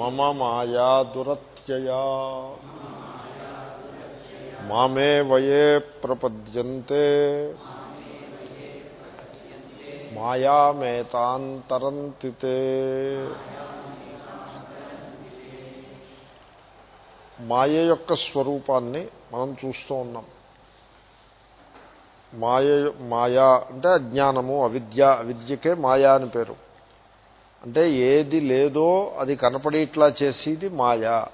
మమ మాయా దురత్యయా మామే వయే ప్రపద్యంతే మాయామేతాంతరంతితే మాయ యొక్క స్వరూపాన్ని మనం చూస్తూ ఉన్నాం. మాయ మాయా అంటే అజ్ఞానము అవిద్య అవిద్యకే మాయా అని పేరు. అంటే ఏది లేదో అది కనపడేట్లా చేసేది మాయ.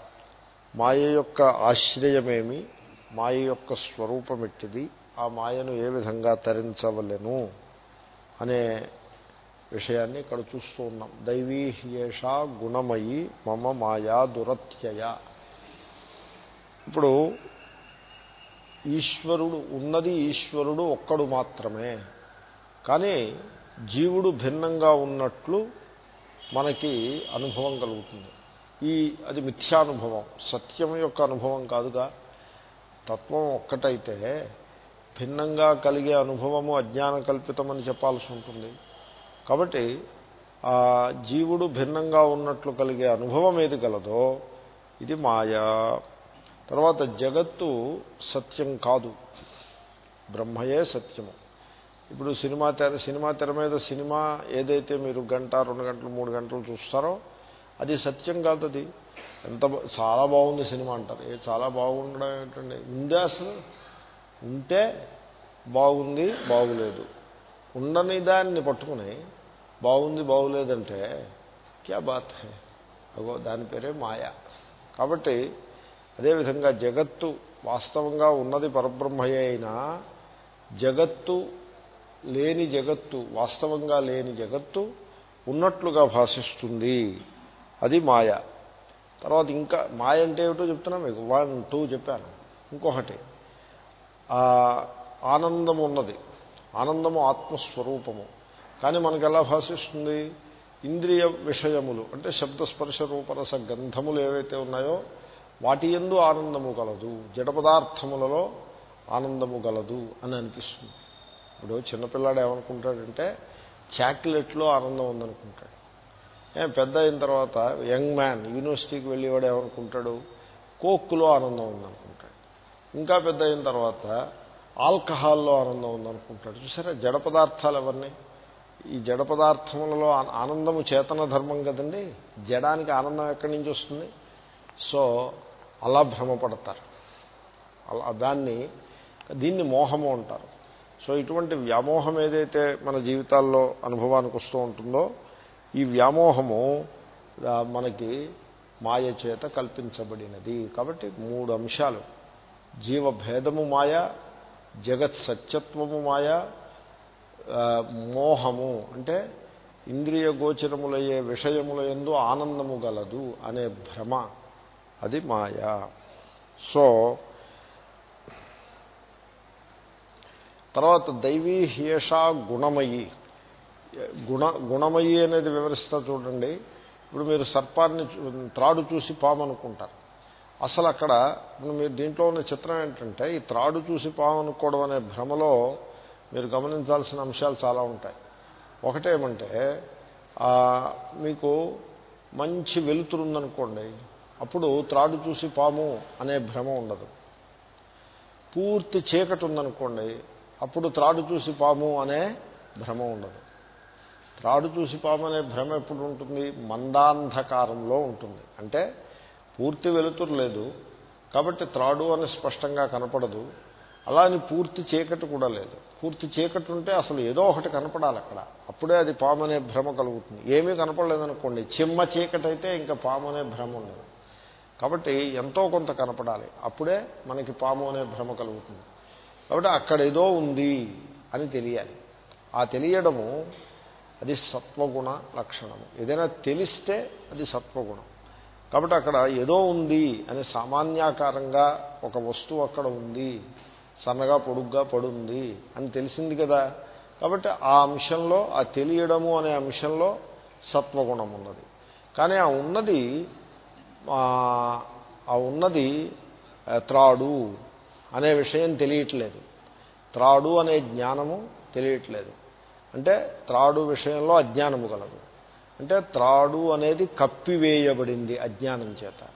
మాయ యొక్క ఆశ్రయమేమి? మాయ యొక్క స్వరూపమెట్టిది. ఆ మాయను ఏ విధంగా తరించవలెను? అనే విషయాన్ని ఇక్కడ చూస్తూ ఉన్నాం. దైవీ హ్యేషా గుణమయి మమ మాయా దురత్యయ. ఇప్పుడు ఈశ్వరుడు ఉన్నది ఈశ్వరుడు ఒక్కడు మాత్రమే. కానీ జీవుడు భిన్నంగా ఉన్నట్లు మనకి అనుభవం కలుగుతుంది. ఈ అది మిథ్యానుభవం. సత్యం యొక్క అనుభవం కాదుగా. తత్వం ఒక్కటైతే భిన్నంగా కలిగే అనుభవము అజ్ఞాన కల్పితమని చెప్పాల్సి ఉంటుంది. కాబట్టి ఆ జీవుడు భిన్నంగా ఉన్నట్లు కలిగే అనుభవం ఏది కలదో ఇది మాయా. తర్వాత జగత్తు సత్యం కాదు. బ్రహ్మయే సత్యము. ఇప్పుడు సినిమా తెర సినిమా తెర మీద సినిమా ఏదైతే మీరు గంట రెండు గంటలు మూడు గంటలు చూస్తారో అది సత్యం కాదు అది. ఎంత చాలా బాగుంది సినిమా అంటారు. ఏ చాలా బాగుండడం ఏంటండి? ఉందే అసలు. ఉంటే బాగుంది బాగులేదు. ఉండని దాన్ని పట్టుకుని బాగుంది బాగులేదంటే క్యా బాత్ హే? అగో దాని పేరే మాయా. కాబట్టి అదేవిధంగా జగత్తు వాస్తవంగా ఉన్నది పరబ్రహ్మయే అయినా జగత్తు లేని జగత్తు వాస్తవంగా లేని జగత్తు ఉన్నట్లుగా భాషిస్తుంది. అది మాయ. తర్వాత ఇంకా మాయ అంటే ఏమిటో చెప్తున్నా మీకు వన్ టూ చెప్పాను. ఇంకొకటి. ఆనందం ఉన్నది. ఆనందము ఆత్మస్వరూపము. కానీ మనకు ఎలా భాషిస్తుంది? ఇంద్రియ విషయములు అంటే శబ్దస్పర్శ రూపరస గంధములు ఏవైతే ఉన్నాయో వాటి ఎందు ఆనందము గలదు. జడ పదార్థములలో ఆనందము గలదు అని అనిపిస్తుంది. ఇప్పుడు చిన్నపిల్లాడు ఏమనుకుంటాడంటే చాక్లెట్లో ఆనందం ఉందనుకుంటాడు. పెద్ద అయిన తర్వాత యంగ్ మ్యాన్ యూనివర్సిటీకి వెళ్ళేవాడు ఏమనుకుంటాడు? కోక్లో ఆనందం ఉందనుకుంటాడు. ఇంకా పెద్ద అయిన తర్వాత ఆల్కహాల్లో ఆనందం ఉందనుకుంటాడు. చూసారా జడ పదార్థాలు ఎవరిని? ఈ జడ పదార్థములలో ఆనందము చేతన ధర్మం కదండి. జడానికి ఆనందం ఎక్కడి నుంచి వస్తుంది? సో అలా భ్రమపడతారు. అలా దాన్ని దీన్ని మోహము అంటారు. సో ఇటువంటి వ్యామోహం ఏదైతే మన జీవితాల్లో అనుభవానికి వస్తూ ఉంటుందో ఈ వ్యామోహము మనకి మాయ చేత కల్పించబడినది. కాబట్టి మూడు అంశాలు. జీవభేదము మాయ జగత్ సత్యత్వము మాయ మోహము. అంటే ఇంద్రియ గోచరములయ్యే విషయముల ఎందు ఆనందము గలదు అనే భ్రమ. అది మాయా. సో తర్వాత దైవీ హేషా గుణమయి. గుణ గుణమయి అనేది వివరిస్తా చూడండి. ఇప్పుడు మీరు సర్పాన్ని త్రాడు చూసి పాము అనుకుంటారు. అసలు అక్కడ ఇప్పుడు మీరు దీంట్లో ఉన్న చిత్రం ఏంటంటే ఈ త్రాడు చూసి పాము అనుకోవడం అనే భ్రమలో మీరు గమనించాల్సిన అంశాలు చాలా ఉంటాయి. ఒకటేమంటే మీకు మంచి వెలుతురు ఉందనుకోండి అప్పుడు త్రాడు చూసి పాము అనే భ్రమ ఉండదు. పూర్తి చీకటి ఉందనుకోండి అప్పుడు త్రాడు చూసి పాము అనే భ్రమ ఉండదు. త్రాడు చూసి పాము అనే భ్రమ ఎప్పుడు ఉంటుంది? మందాంధకారంలో ఉంటుంది. అంటే పూర్తి వెలుతురు లేదు. కాబట్టి త్రాడు అని స్పష్టంగా కనపడదు. అలా అని పూర్తి చీకటి కూడా లేదు. పూర్తి చీకటి ఉంటే అసలు ఏదో ఒకటి కనపడాలి అక్కడ. అప్పుడే అది పాము అనే భ్రమ కలుగుతుంది. ఏమీ కనపడలేదనుకోండి. చిమ్మ చీకటి అయితే ఇంకా పాము అనే భ్రమ ఉండదు. కాబట్టి ఎంతో కొంత కనపడాలి. అప్పుడే మనకి పాము అనే భ్రమ కలుగుతుంది. కాబట్టి అక్కడ ఏదో ఉంది అని తెలియాలి. ఆ తెలియడము అది సత్వగుణ లక్షణము. ఏదైనా తెలిస్తే అది సత్వగుణం. కాబట్టి అక్కడ ఏదో ఉంది అని సామాన్యాకారంగా ఒక వస్తువు అక్కడ ఉంది సన్నగా పొడుగ్గా పడుంది అని తెలిసింది కదా. కాబట్టి ఆ అంశంలో ఆ తెలియడము అనే అంశంలో సత్వగుణం ఉన్నది. కానీ ఆ ఉన్నది ఆ ఉన్నది త్రాడు. అనే విషయం తెలియట్లేదు. త్రాడు అనే జ్ఞానము తెలియట్లేదు. అంటే త్రాడు విషయంలో అజ్ఞానము కలదు. అంటే త్రాడు అనేది కప్పివేయబడింది అజ్ఞానం చేత.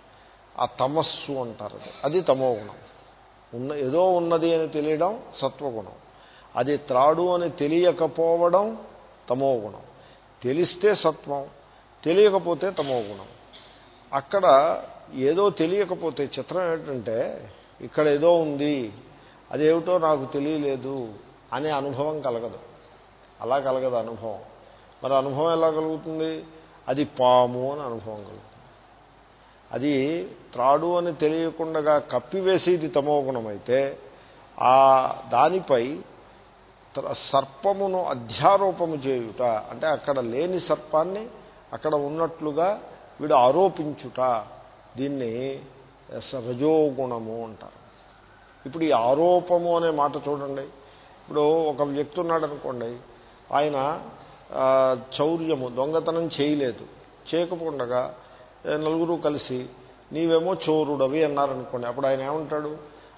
ఆ తమస్సు అంటారు అది. అది తమో గుణం. ఉన్న ఏదో ఉన్నది అని తెలియడం సత్వగుణం. అది త్రాడు అని తెలియకపోవడం తమో గుణం. తెలిస్తే సత్వం తెలియకపోతే తమో గుణం. అక్కడ ఏదో తెలియకపోతే చిత్రం ఏంటంటే ఇక్కడ ఏదో ఉంది అదేమిటో నాకు తెలియలేదు అనే అనుభవం కలగదు. అలా కలగదు అనుభవం. మరి అనుభవం ఎలా కలుగుతుంది? అది పాము అని అనుభవం కలుగుతుంది. అది త్రాడు అని తెలియకుండా కప్పివేసేది తమో గుణమైతే ఆ దానిపై సర్పమును అధ్యారోపము చేయుట అంటే అక్కడ లేని సర్పాన్ని అక్కడ ఉన్నట్లుగా వీడు ఆరోపించుట దీన్ని రజోగుణము అంటారు. ఇప్పుడు ఈ ఆరోపము అనే మాట చూడండి. ఇప్పుడు ఒక వ్యక్తి ఉన్నాడు అనుకోండి. ఆయన చౌర్యము దొంగతనం చేయలేదు. చేయకపోకుండా నలుగురు కలిసి నీవేమో చోరుడవి అన్నారనుకోండి. అప్పుడు ఆయన ఏమంటాడు?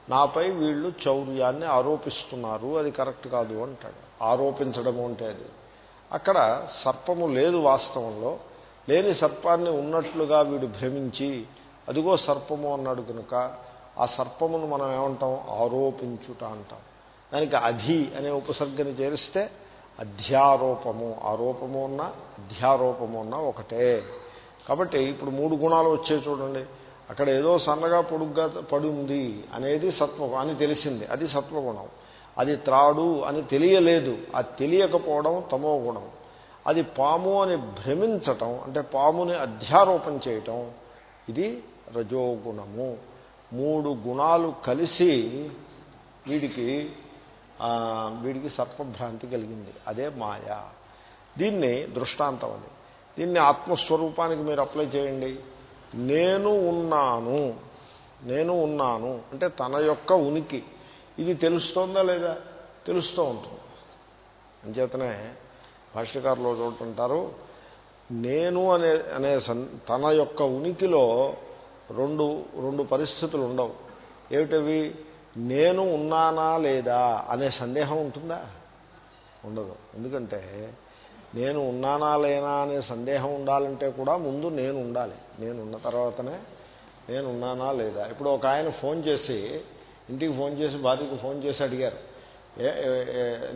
నాపై వీళ్ళు చౌర్యాన్ని ఆరోపిస్తున్నారు. అది కరెక్ట్ కాదు అంటాడు. ఆరోపించడము అంటే అది. అక్కడ సర్పము లేదు వాస్తవంలో. లేని సర్పాన్ని ఉన్నట్లుగా వీడు భ్రమించి అదిగో సర్పము అన్నాడు కనుక ఆ సర్పమును మనం ఏమంటాం? ఆరోపించుట అంటాం. దానికి అధి అనే ఉపసర్గని చేరిస్తే అధ్యారోపము. ఆరోపము ఉన్న అధ్యారోపము ఉన్న ఒకటే. కాబట్టి ఇప్పుడు మూడు గుణాలు వచ్చే చూడండి. అక్కడ ఏదో సన్నగా పొడుగ్గా పడుంది అనేది సత్వగుణం అని తెలిసింది. అది సత్వగుణం. అది త్రాడు అని తెలియలేదు. అది తెలియకపోవడం తమో గుణం. అది పాము అని భ్రమించటం అంటే పాముని అధ్యారోపణ చేయటం ఇది రజోగుణము. మూడు గుణాలు కలిసి వీడికి వీడికి సర్పభ్రాంతి కలిగింది. అదే మాయ. దీన్ని దృష్టాంతం అది. దీన్ని ఆత్మస్వరూపానికి మీరు అప్లై చేయండి. నేను ఉన్నాను. నేను ఉన్నాను. అంటే తన యొక్క ఉనికి. ఇది తెలుస్తోందా లేదా? తెలుస్తూ ఉంటుంది. అంచేతనే భాష్యకారులు చూడుతుంటారు నేను అనే అనే తన యొక్క ఉనికిలో రెండు రెండు పరిస్థితులు ఉండవు. ఏమిటవి? నేను ఉన్నానా లేదా అనే సందేహం ఉంటుందా? ఉండదు. ఎందుకంటే నేను ఉన్నానా లేనా అనే సందేహం ఉండాలంటే కూడా ముందు నేను ఉండాలి. నేను ఉన్న తర్వాతనే నేను ఉన్నానా లేదా? ఇప్పుడు ఒక ఆయన ఫోన్ చేసి ఇంటికి ఫోన్ చేసి భార్యకు ఫోన్ చేసి అడిగారు.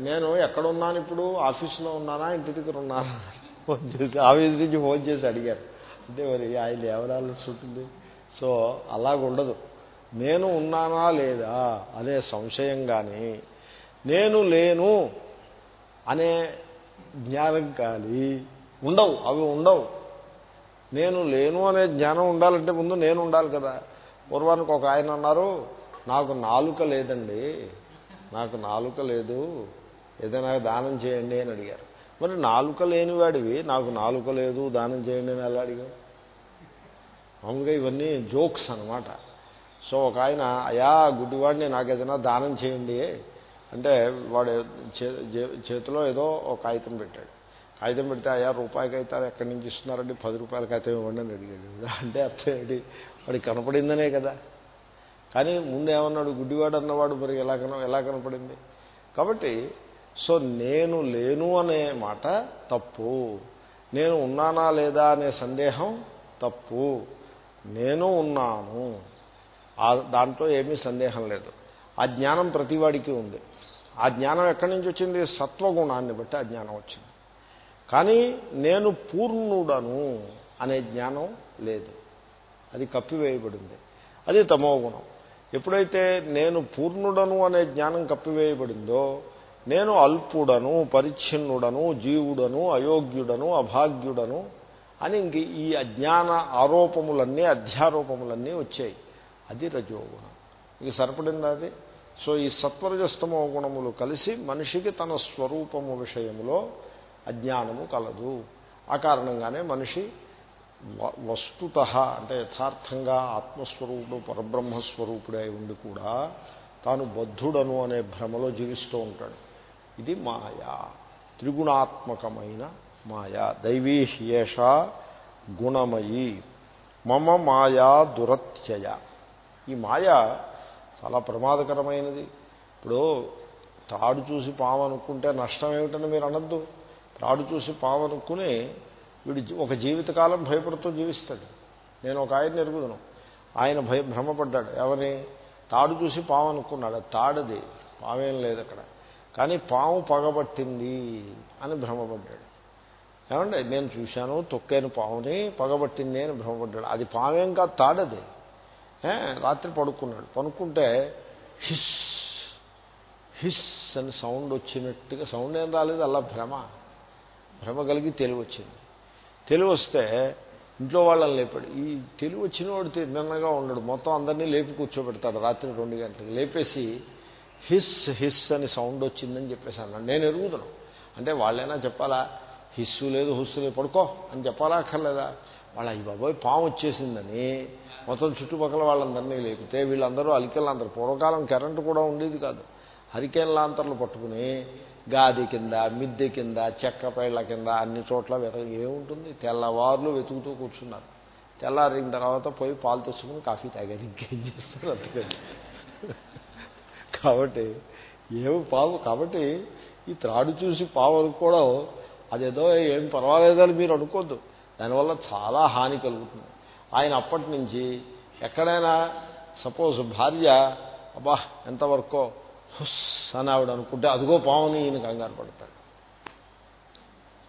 నేను ఎక్కడున్నాను ఇప్పుడు? ఆఫీస్లో ఉన్నానా? ఇంటి దగ్గర ఉన్నానా? ఫోన్ చేసి ఆఫీస్ నుంచి ఫోన్ చేసి అడిగారు. అంటే మరి ఆయన ఎవరాల్సి ఉంటుంది సో అలాగుండదు. నేను ఉన్నానా లేదా? అనే సంశయం కానీ నేను లేను అనే జ్ఞానం కానీ ఉండవు అవి ఉండవు. నేను లేను అనే జ్ఞానం ఉండాలంటే ముందు నేను ఉండాలి కదా. పూర్వానికి ఒక ఆయన అన్నారు నాకు నాలుక లేదండి. నాకు నాలుక లేదు. ఏదైనా దానం చేయండి అని అడిగారు. మరి నాలుక లేనివాడివి? నాకు నాలుక లేదు దానం చేయండి అని ఎలా అడిగావు? మామూలుగా ఇవన్నీ జోక్స్ అనమాట సో ఒక ఆయన అయా గుడ్డివాడిని నాకు ఏదైనా దానం చేయండి. అంటే వాడు చే- చేతిలో ఏదో ఒక కాగితం పెట్టాడు. కాగితం పెడితే అయా రూపాయి కాగితాలు ఎక్కడి నుంచి ఇస్తున్నారండి? పది రూపాయల కాగితం ఇవ్వండి అని అడిగాడు. అంటే అర్థం ఏంటి? వాడికి కనపడిందనే కదా. కానీ ముందు ఏమన్నాడు? గుడ్డివాడు అన్నవాడు మరి ఎలా కన ఎలా కనపడింది? కాబట్టి సో నేను లేను అనే మాట తప్పు. నేను ఉన్నానా లేదా అనే సందేహం తప్పు. నేను ఉన్నాను. దాంట్లో ఏమీ సందేహం లేదు. ఆ జ్ఞానం ప్రతివాడికి ఉంది. ఆ జ్ఞానం ఎక్కడి నుంచి వచ్చింది? సత్వగుణాన్ని బట్టి ఆ జ్ఞానం వచ్చింది. కానీ నేను పూర్ణుడను అనే జ్ఞానం లేదు. అది కప్పివేయబడింది. అది తమో గుణం. ఎప్పుడైతే నేను పూర్ణుడను అనే జ్ఞానం కప్పివేయబడిందో నేను అల్పుడను పరిచ్ఛిన్నుడను జీవుడను అయోగ్యుడను అభాగ్యుడను అని ఇంక ఈ అజ్ఞాన ఆరోపములన్నీ అధ్యారోపములన్నీ వచ్చాయి. అది రజోగుణం. ఇది సరిపడిందా అది? సో ఈ సత్వరజస్తమో గుణములు కలిసి మనిషికి తన స్వరూపము విషయములో అజ్ఞానము కలదు. ఆ కారణంగానే మనిషి వ- వస్తుత అంటే యథార్థంగా ఆత్మస్వరూపుడు పరబ్రహ్మస్వరూపుడై ఉండి కూడా తాను బద్ధుడను అనే భ్రమలో జీవిస్తూ ఉంటాడు. ఇది మాయా. త్రిగుణాత్మకమైన మాయా దైవీ హ్యేష గుణమయి మమ మాయా దురత్యయ. ఈ మాయ చాలా ప్రమాదకరమైనది. ఇప్పుడు తాడు చూసి పాము అనుకుంటే నష్టం ఏమిటని మీరు అనద్దు. త్రాడు చూసి పాము అనుకుని వీడు ఒక జీవితకాలం భయపడుతూ జీవిస్తాడు. నేను ఒక ఆయన ఎరుగుదను. ఆయన భయ భ్రమపడ్డాడు. ఎవరిని? తాడు చూసి పాము అనుకున్నాడు. తాడది. పామేం లేదు అక్కడ కానీ పాము పగబట్టింది అని భ్రమపడ్డాడు. ఏమండి నేను చూశాను తొక్కాను పాముని పగబట్టింది అని భ్రమపడ్డాడు. అది పామేం కాదు తాడది. రాత్రి పడుకున్నాడు. పడుకుంటే హిస్ హిస్ అని సౌండ్ వచ్చినట్టుగా సౌండ్ ఏం రాలేదు అలా భ్రమ. భ్రమ కలిగి తెలివి వచ్చింది. తెలివి వస్తే ఇంట్లో వాళ్ళని లేపాడు. ఈ తెలివి వచ్చిన వాడు తిన్నగా ఉండడు. మొత్తం అందరినీ లేపి కూర్చోబెడతాడు రాత్రి రెండు గంటలకు. లేపేసి హిస్ హిస్ అని సౌండ్ వచ్చిందని చెప్పేసి అన్నాడు. నేను ఎరుగుతున్నాను అంటే వాళ్ళైనా చెప్పాలా? హిస్సు లేదు హుస్సు లేదు పడుకో అని చెప్పాలా అక్కర్లేదా వాళ్ళ ఈ బాబోయ్ పాము వచ్చేసిందని మొత్తం చుట్టుపక్కల వాళ్ళందరినీ లేపితే వీళ్ళందరూ అలికెళ్ళందరూ. పూర్వకాలం కరెంటు కూడా ఉండేది కాదు. హరికేన్ లాంతర్లు పట్టుకుని గాది కింద మిద్దె కింద చెక్క పైళ్ళ కింద అన్ని చోట్ల వెత ఏముంటుంది? తెల్లవారులు వెతుకుతూ కూర్చున్నారు. తెల్లారిన తర్వాత పోయి పాలు తెచ్చుకుని కాఫీ తాగారు. ఇంకేం చేస్తారు అందుకని కాబట్టి ఏమి పావు కాబట్టి ఈ త్రాడు చూసి పావు అనుకోవడం అదేదో ఏం పర్వాలేదని మీరు అనుకోద్దు. దానివల్ల చాలా హాని కలుగుతుంది. ఆయన అప్పటి నుంచి ఎక్కడైనా సపోజ్ భార్య అబ్బా ఎంతవరకో హుస్ అని ఆవిడ అనుకుంటే అదిగో పావుని ఈయన కంగారు పడతాడు.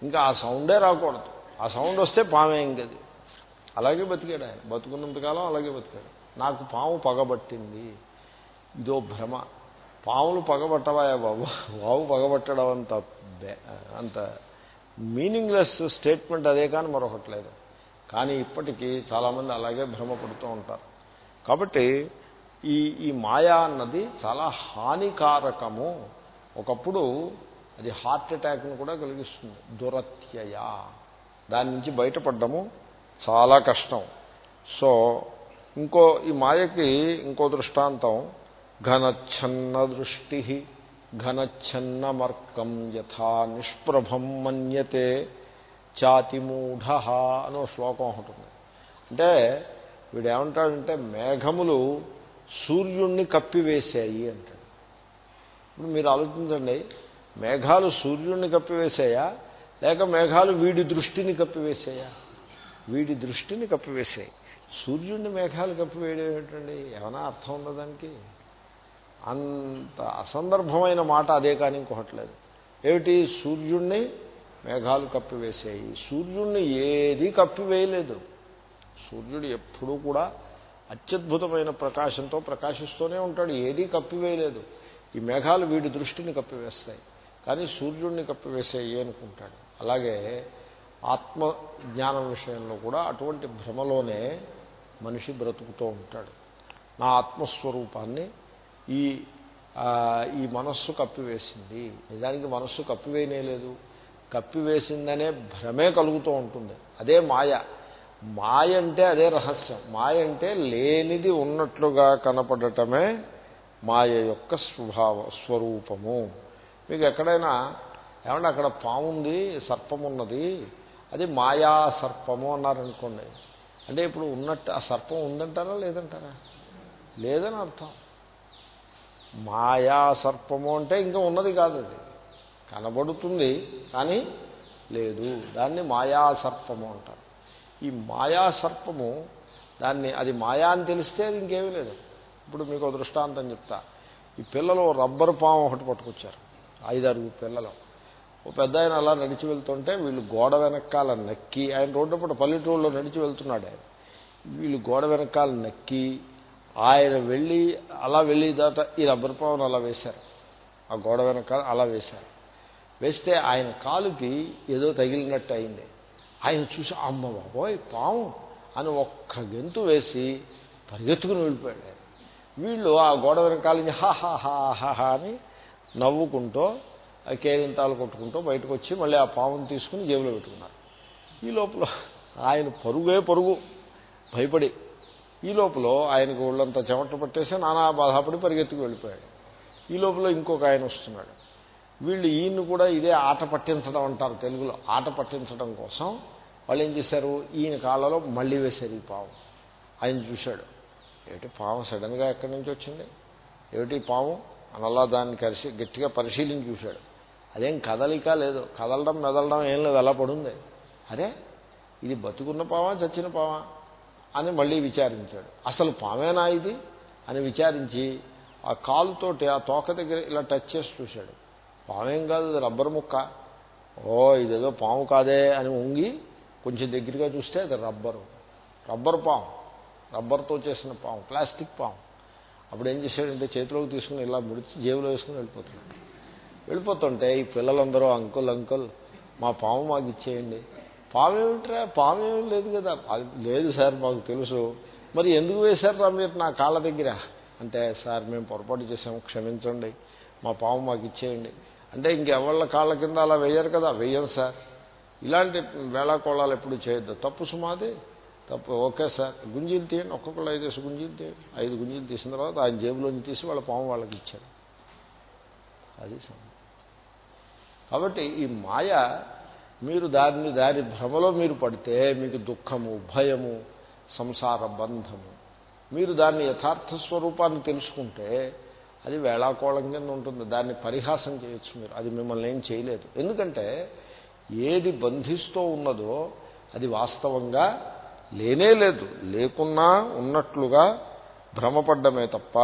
ఇంకా ఆ సౌండే రాకూడదు. ఆ సౌండ్ వస్తే పామే ఇంకది అలాగే బతికాడు ఆయన. బతుకున్నంతకాలం అలాగే బతికాడు. నాకు పాము పగబట్టింది. ఇదో భ్రమ. పాములు పగబట్టవాయా బాబు బావు పగబట్టడం అంత అంత మీనింగ్లెస్ స్టేట్మెంట్ అదే కానీ మరొకటి లేదు కానీ ఇప్పటికీ చాలామంది అలాగే భ్రమపడుతూ ఉంటారు. కాబట్టి ఈ ఈ మాయా అన్నది చాలా హానికారకము. ఒకప్పుడు అది హార్ట్ అటాక్ను కూడా కలిగిస్తుంది. దురత్యయ. దాని నుంచి బయటపడ్డము చాలా కష్టం. సో ఇంకో ఈ మాయకి ఇంకో దృష్టాంతం ఘనచ్ఛన్న దృష్టి ఘనఛన్నమర్కం యథా నిష్ప్రభం మన్యతే చాతిమూఢ అనో శ్లోకం ఉంటుంది అంటే వీడు ఏమంటాడంటే మేఘములు సూర్యుణ్ణి కప్పివేశాయి అంటాడు. ఇప్పుడు మీరు ఆలోచించండి మేఘాలు సూర్యుణ్ణి కప్పివేశాయా? లేక మేఘాలు వీడి దృష్టిని కప్పివేశాయా? వీడి దృష్టిని కప్పివేశాయి. సూర్యుడిని మేఘాలు కప్పివేయడం ఏమిటండి ఏమైనా అర్థం ఉందా దానికి? అంత అసందర్భమైన మాట అదే కానీ ఇంకొకటి లేదు ఏమిటి? సూర్యుణ్ణి మేఘాలు కప్పివేసాయి సూర్యుణ్ణి ఏది కప్పివేయలేదు. సూర్యుడు ఎప్పుడూ కూడా అత్యద్భుతమైన ప్రకాశంతో ప్రకాశిస్తూనే ఉంటాడు. ఏదీ కప్పివేయలేదు. ఈ మేఘాలు వీడి దృష్టిని కప్పివేస్తాయి. కానీ సూర్యుడిని కప్పివేసాయి అనుకుంటాడు. అలాగే ఆత్మ జ్ఞానం విషయంలో కూడా అటువంటి భ్రమలోనే మనిషి బ్రతుకుతూ ఉంటాడు. నా ఆత్మస్వరూపాన్ని ఈ ఈ మనస్సు కప్పివేసింది. నిజానికి మనస్సు కప్పివేయనే లేదు. కప్పివేసిందనే భ్రమే కలుగుతూ ఉంటుంది. అదే మాయ. మాయ అంటే అదే రహస్యం. మాయ అంటే లేనిది ఉన్నట్లుగా కనపడటమే మాయ యొక్క స్వభావ స్వరూపము. మీకు ఎక్కడైనా ఏమంటే అక్కడ పాముంది సర్పం ఉన్నది అది మాయా సర్పము అన్నారనుకోండి. అంటే ఇప్పుడు ఉన్నట్టు ఆ సర్పం ఉందంటారా లేదంటారా? లేదని అర్థం. మాయా సర్పము అంటే ఇంకా ఉన్నది కాదు అది. కనబడుతుంది కానీ లేదు. దాన్ని మాయా సర్పము అంటారు. ఈ మాయా సర్పము దాన్ని అది మాయా అని తెలిస్తే అది ఇంకేమీ లేదు. ఇప్పుడు మీకు దృష్టాంతం చెప్తా. ఈ పిల్లలు రబ్బర్ పాము ఒకటి పట్టుకొచ్చారు. ఐదారు పిల్లలు. ఓ పెద్ద ఆయన అలా నడిచి వెళ్తుంటే వీళ్ళు గోడ వెనకాల నక్కి ఆయన రోడ్డు పల్లెటూరులో నడిచి వెళ్తున్నాడు ఆయన. వీళ్ళు గోడ వెనకాల నక్కి ఆయన వెళ్ళి అలా వెళ్ళిదాట ఈ రబ్బర్ పావును అలా వేశారు. ఆ గోడ వెనక అలా వేశారు. వేస్తే ఆయన కాలుకి ఏదో తగిలినట్టు అయింది. ఆయన చూసి అమ్మ బాబోయ్ పాము! అని ఒక్క గెంతు వేసి పరిగెత్తుకుని వెళ్ళిపోయాడు వీళ్ళు ఆ గోడ వెనకాల నుంచి హా హా హా హా హా అని నవ్వుకుంటూ కేరింతాలు కొట్టుకుంటూ బయటకు వచ్చి మళ్ళీ ఆ పాముని తీసుకుని జేబులో పెట్టుకున్నారు. ఈ లోపల ఆయన పరుగే పరుగు. భయపడి ఈ లోపల ఆయనకు ఒళ్ళంతా చెమట పట్టేసి నానా బాధపడి పరిగెత్తుకు వెళ్ళిపోయాడు. ఈ లోపల ఇంకొక ఆయన వస్తున్నాడు. వీళ్ళు ఈయన్ని కూడా ఇదే ఆట పట్టించడం అంటారు తెలుగులో. ఆట పట్టించడం కోసం వాళ్ళు ఏం చేశారు? ఈయన కాళ్ళలో మళ్ళీ వేశారు ఈ పాము. ఆయన చూశాడు. ఏమిటి పాము సడన్గా ఎక్కడి నుంచి వచ్చింది? ఏమిటి పాము? అని అలా దాన్ని కలిసి గట్టిగా పరిశీలించి చూశాడు. అదేం కదలిక లేదు. కదలడం మెదలడం ఏం లేదు. అలా పడుంది. అరే ఇది బతుకున్న పావా చచ్చిన పావా అని మళ్ళీ విచారించాడు. అసలు పామేనా ఇది? అని విచారించి ఆ కాలుతోటి ఆ తోక దగ్గర ఇలా టచ్ చేసి చూశాడు. పామేం కాదు రబ్బర్ ముక్క. ఓ ఇదేదో పాము కాదే అని ఉంగి కొంచెం దగ్గరగా చూస్తే అది రబ్బరు. రబ్బర్ పాము. రబ్బర్తో చేసిన పాము ప్లాస్టిక్ పాము. అప్పుడు ఏం చేశాడంటే చేతిలోకి తీసుకుని ఇలా ముడిచి జేబులో వేసుకుని వెళ్ళిపోతున్నాడు. వెళ్ళిపోతుంటే ఈ పిల్లలందరూ అంకుల్ అంకుల్ మా పాము మాకు ఇచ్చేయండి. పామేమిట్రా? పామేమి లేదు కదా. అది లేదు సార్ మాకు తెలుసు. మరి ఎందుకు వేశారా మీరు నా కాళ్ళ దగ్గర? అంటే సార్ మేము పొరపాటు చేసాము క్షమించండి. మా పాము మాకు ఇచ్చేయండి. అంటే ఇంకెవళ్ళ కాళ్ళ కింద అలా వేయరు కదా? వేయం సార్. ఇలాంటి వేళాకోళాలు ఎప్పుడు చేయొద్దు. తప్పు సుమాది. తప్పు ఓకే సార్. గుంజీలు తీయండి. ఒక్కొక్కళ్ళు ఐదేసి గుంజీలు తీయండి. ఐదు గుంజీలు తీసిన తర్వాత ఆయన జేబులోంచి తీసి వాళ్ళ పాము వాళ్ళకి ఇచ్చారు అది కాబట్టి ఈ మాయ మీరు దారిని దారి భ్రమలో మీరు పడితే మీకు దుఃఖము భయము సంసార బంధము. మీరు దాన్ని యథార్థ స్వరూపాన్ని తెలుసుకుంటే అది వేళాకోళం కింద ఉంటుంది. దాన్ని పరిహాసం చేయొచ్చు మీరు. అది మిమ్మల్ని ఏం చేయలేదు. ఎందుకంటే ఏది బంధిస్తూ ఉన్నదో అది వాస్తవంగా లేనే లేదు. లేకున్నా ఉన్నట్లుగా భ్రమపడ్డమే తప్ప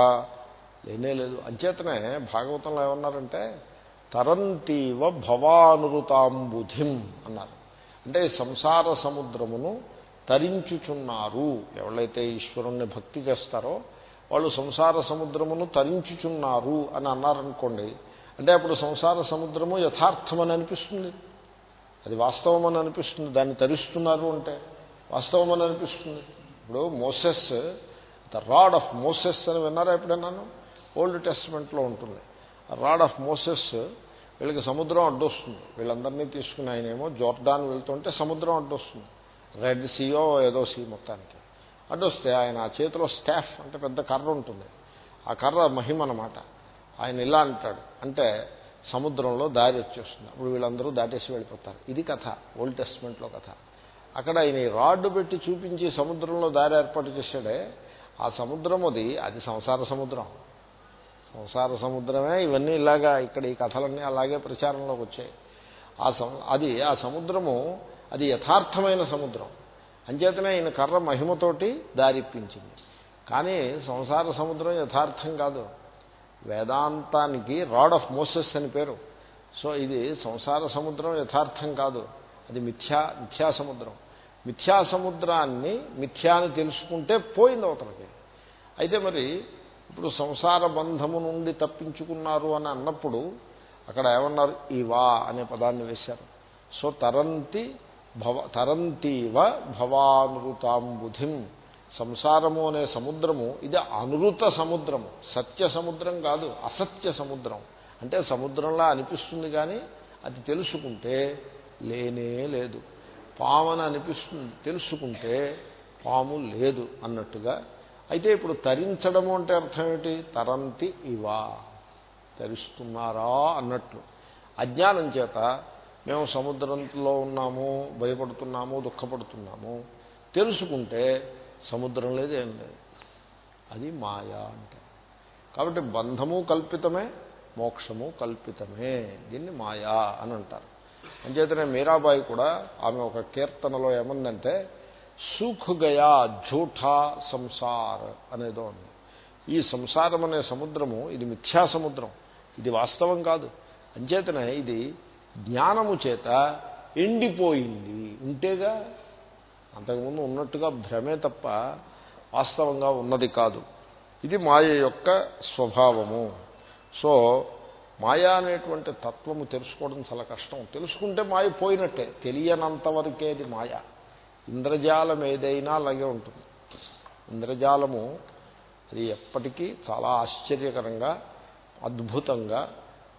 లేనే లేదు. అంచేతనే భాగవతంలో ఏమన్నారంటే తరంతీవ భవానురుతాంబుధిం అన్నారు. అంటే సంసార సముద్రమును తరించుచున్నారు. ఎవరైతే ఈశ్వరుణ్ణి భక్తి చేస్తారో వాళ్ళు సంసార సముద్రమును తరించుచున్నారు అని అన్నారనుకోండి అంటే అప్పుడు సంసార సముద్రము యథార్థమని అనిపిస్తుంది. అది వాస్తవం అని అనిపిస్తుంది. దాన్ని తరిస్తున్నారు అంటే వాస్తవం అని అనిపిస్తుంది. ఇప్పుడు Moses the rod of Moses అని విన్నారా ఎప్పుడన్నాను? ఓల్డ్ టెస్ట్మెంట్లో ఉంటుంది. రాడ్ ఆఫ్ మోసెస్ వీళ్ళకి సముద్రం అడ్డొస్తుంది వీళ్ళందరినీ తీసుకుని ఆయనేమో జోర్డాన్ వెళ్తుంటే సముద్రం అడ్డొస్తుంది రెడ్ సీయో ఏదో సీ మొత్తానికి. అడ్డొస్తే ఆయన ఆ చేతిలో స్టాఫ్ అంటే పెద్ద కర్ర ఉంటుంది. ఆ కర్ర మహిమ అనమాట ఆయన ఇలా అంటాడు. అంటే సముద్రంలో దారి వచ్చేస్తుంది. అప్పుడు వీళ్ళందరూ దాటేసి వెళ్ళిపోతారు. ఇది కథ. ఓల్డ్ టెస్ట్మెంట్లో కథ. అక్కడ ఆయన రాడ్డు పెట్టి చూపించి సముద్రంలో దారి ఏర్పాటు చేశాడే. ఆ సముద్రం అది. అది సంసార సముద్రం. సంసార సముద్రమే ఇవన్నీ ఇలాగా ఇక్కడ ఈ కథలన్నీ అలాగే ప్రచారంలోకి వచ్చాయి. ఆ అది ఆ సముద్రము అది యథార్థమైన సముద్రం. అంచేతనే ఈయన కర్ర మహిమతోటి దారిప్పించింది. కానీ సంసార సముద్రం యథార్థం కాదు. వేదాంతానికి రాడ్ ఆఫ్ మోసెస్ అని పేరు. సో ఇది సంసార సముద్రం యథార్థం కాదు. అది మిథ్యా మిథ్యా సముద్రం. మిథ్యా సముద్రాన్ని మిథ్యా అని తెలుసుకుంటే పోయింది అవతలకి. అయితే మరి ఇప్పుడు సంసార బంధము నుండి తప్పించుకున్నారు అని అన్నప్పుడు అక్కడ ఏమన్నారు? ఇవా అనే పదాన్ని వేశారు. సో తరంతి భవ తరంతీవ భవానురుతాంబుధిం సంసారము అనే సముద్రము ఇది అనురుత సముద్రము. సత్య సముద్రం కాదు అసత్య సముద్రం. అంటే సముద్రంలా అనిపిస్తుంది కానీ అది తెలుసుకుంటే లేనే లేదు. పామని అనిపిస్తుంది తెలుసుకుంటే పాము లేదు అన్నట్టుగా అయితే ఇప్పుడు తరించడము అంటే అర్థం ఏమిటి? తరంతి ఇవా. తరిస్తున్నారా అన్నట్లు. అజ్ఞానం చేత మేము సముద్రంలో ఉన్నాము భయపడుతున్నాము దుఃఖపడుతున్నాము. తెలుసుకుంటే సముద్రం లేదు ఏం లేదు. అది మాయా అంటే. కాబట్టి బంధము కల్పితమే మోక్షము కల్పితమే. దీన్ని మాయా అని అంటారు. అంచేతనే మీరాబాయి కూడా ఆమె ఒక కీర్తనలో ఏమందంటే సూఖ్ గయా ఝూఠా సంసార్ అనేదో ఉంది. ఈ సంసారం అనే సముద్రము ఇది మిథ్యా సముద్రం. ఇది వాస్తవం కాదు. అంచేతనే ఇది జ్ఞానము చేత ఎండిపోయింది. ఉంటేగా అంతకుముందు ఉన్నట్టుగా భ్రమే తప్ప వాస్తవంగా ఉన్నది కాదు. ఇది మాయ యొక్క స్వభావము. సో మాయ అనేటువంటి తత్వము తెలుసుకోవడం చాలా కష్టం. తెలుసుకుంటే మాయ పోయినట్టే. తెలియనంత వరకేది మాయ. ఇంద్రజాలం ఏదైనా అలాగే ఉంటుంది. ఇంద్రజాలము అది ఎప్పటికీ చాలా ఆశ్చర్యకరంగా అద్భుతంగా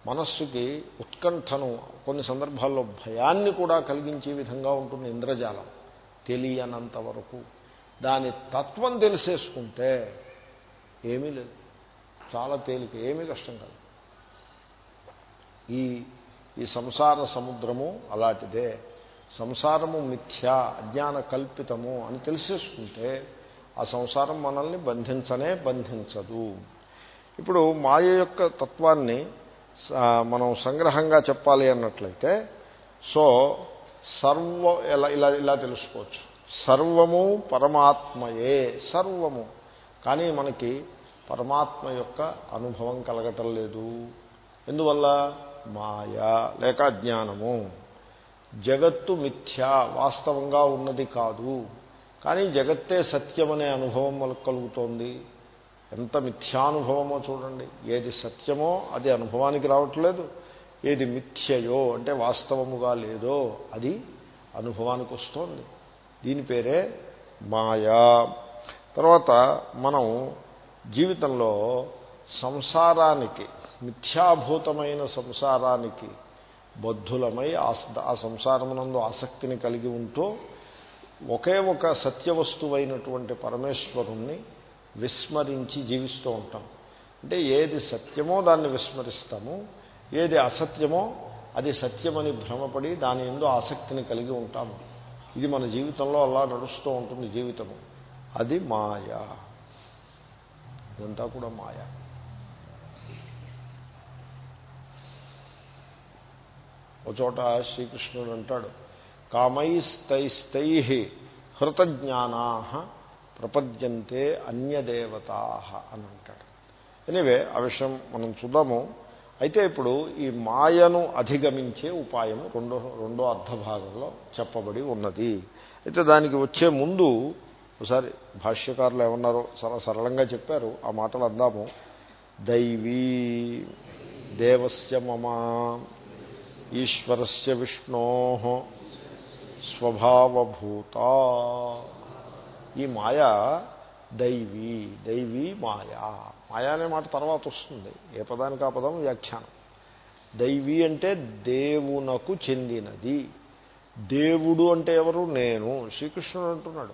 మనస్సుకి ఉత్కంఠను కొన్ని సందర్భాల్లో భయాన్ని కూడా కలిగించే విధంగా ఉంటుంది ఇంద్రజాలం. తెలియనంత వరకు. దాని తత్వం తెలిసేసుకుంటే ఏమీ లేదు. చాలా తేలిక ఏమీ కష్టం కాదు. ఈ ఈ సంసార సముద్రము అలాంటిదే. సంసారము మిథ్య అజ్ఞాన కల్పితము అని తెలిసేసుకుంటే ఆ సంసారం మనల్ని బంధించనే బంధించదు. ఇప్పుడు మాయ యొక్క తత్వాన్ని మనం సంగ్రహంగా చెప్పాలి అన్నట్లయితే సో సర్వ ఇలా ఇలా ఇలా తెలుసుకోవచ్చు. సర్వము పరమాత్మయే సర్వము. కానీ మనకి పరమాత్మ యొక్క అనుభవం కలగటం లేదు. ఎందువల్ల? మాయా లేక జ్ఞానము జగత్తు మిథ్య వాస్తవంగా ఉన్నది కాదు. కానీ జగత్తే సత్యమనే అనుభవం మనకు కలుగుతోంది. ఎంత మిథ్యానుభవమో చూడండి. ఏది సత్యమో అది అనుభవానికి రావట్లేదు. ఏది మిథ్యయో అంటే వాస్తవముగా లేదో అది అనుభవానికి వస్తోంది. దీని పేరే మాయా. తర్వాత మనం జీవితంలో సంసారానికి మిథ్యాభూతమైన సంసారానికి బద్ధులమై ఆ సంసారమునందు ఆసక్తిని కలిగి ఉంటూ ఒకే ఒక సత్యవస్తువైనటువంటి పరమేశ్వరుణ్ణి విస్మరించి జీవిస్తూ ఉంటాం. అంటే ఏది సత్యమో దాన్ని విస్మరిస్తాము ఏది అసత్యమో అది సత్యమని భ్రమపడి దాని ఎందు ఆసక్తిని కలిగి ఉంటాము. ఇది మన జీవితంలో అలా నడుస్తూ ఉంటుంది జీవితము. అది మాయా. ఇదంతా కూడా మాయా. ఒక చోట శ్రీకృష్ణుడు అంటాడు కామైస్తైస్తై హృతజ్ఞానా ప్రపద్యంతే అన్యదేవతా అని అంటాడు. ఎనివే ఆ విషయం మనం చూద్దాము. అయితే ఇప్పుడు ఈ మాయను అధిగమించే ఉపాయం రెండో రెండో అర్ధభాగంలో చెప్పబడి ఉన్నది. అయితే దానికి వచ్చే ముందు ఒకసారి భాష్యకారులు ఏమన్నారో చాలా సరళంగా చెప్పారు ఆ మాటలు అందాము. దైవీ దేవస్య మమ ఈశ్వరస్య విష్ణో స్వభావభూత. ఈ మాయ దైవీ దైవీ మాయా. మాయా అనే మాట తర్వాత వస్తుంది. ఏ పదానికి ఆ పదం? వ్యాఖ్యానం. దైవీ అంటే దేవునకు చెందినది. దేవుడు అంటే ఎవరు? నేను. శ్రీకృష్ణుడు అంటున్నాడు.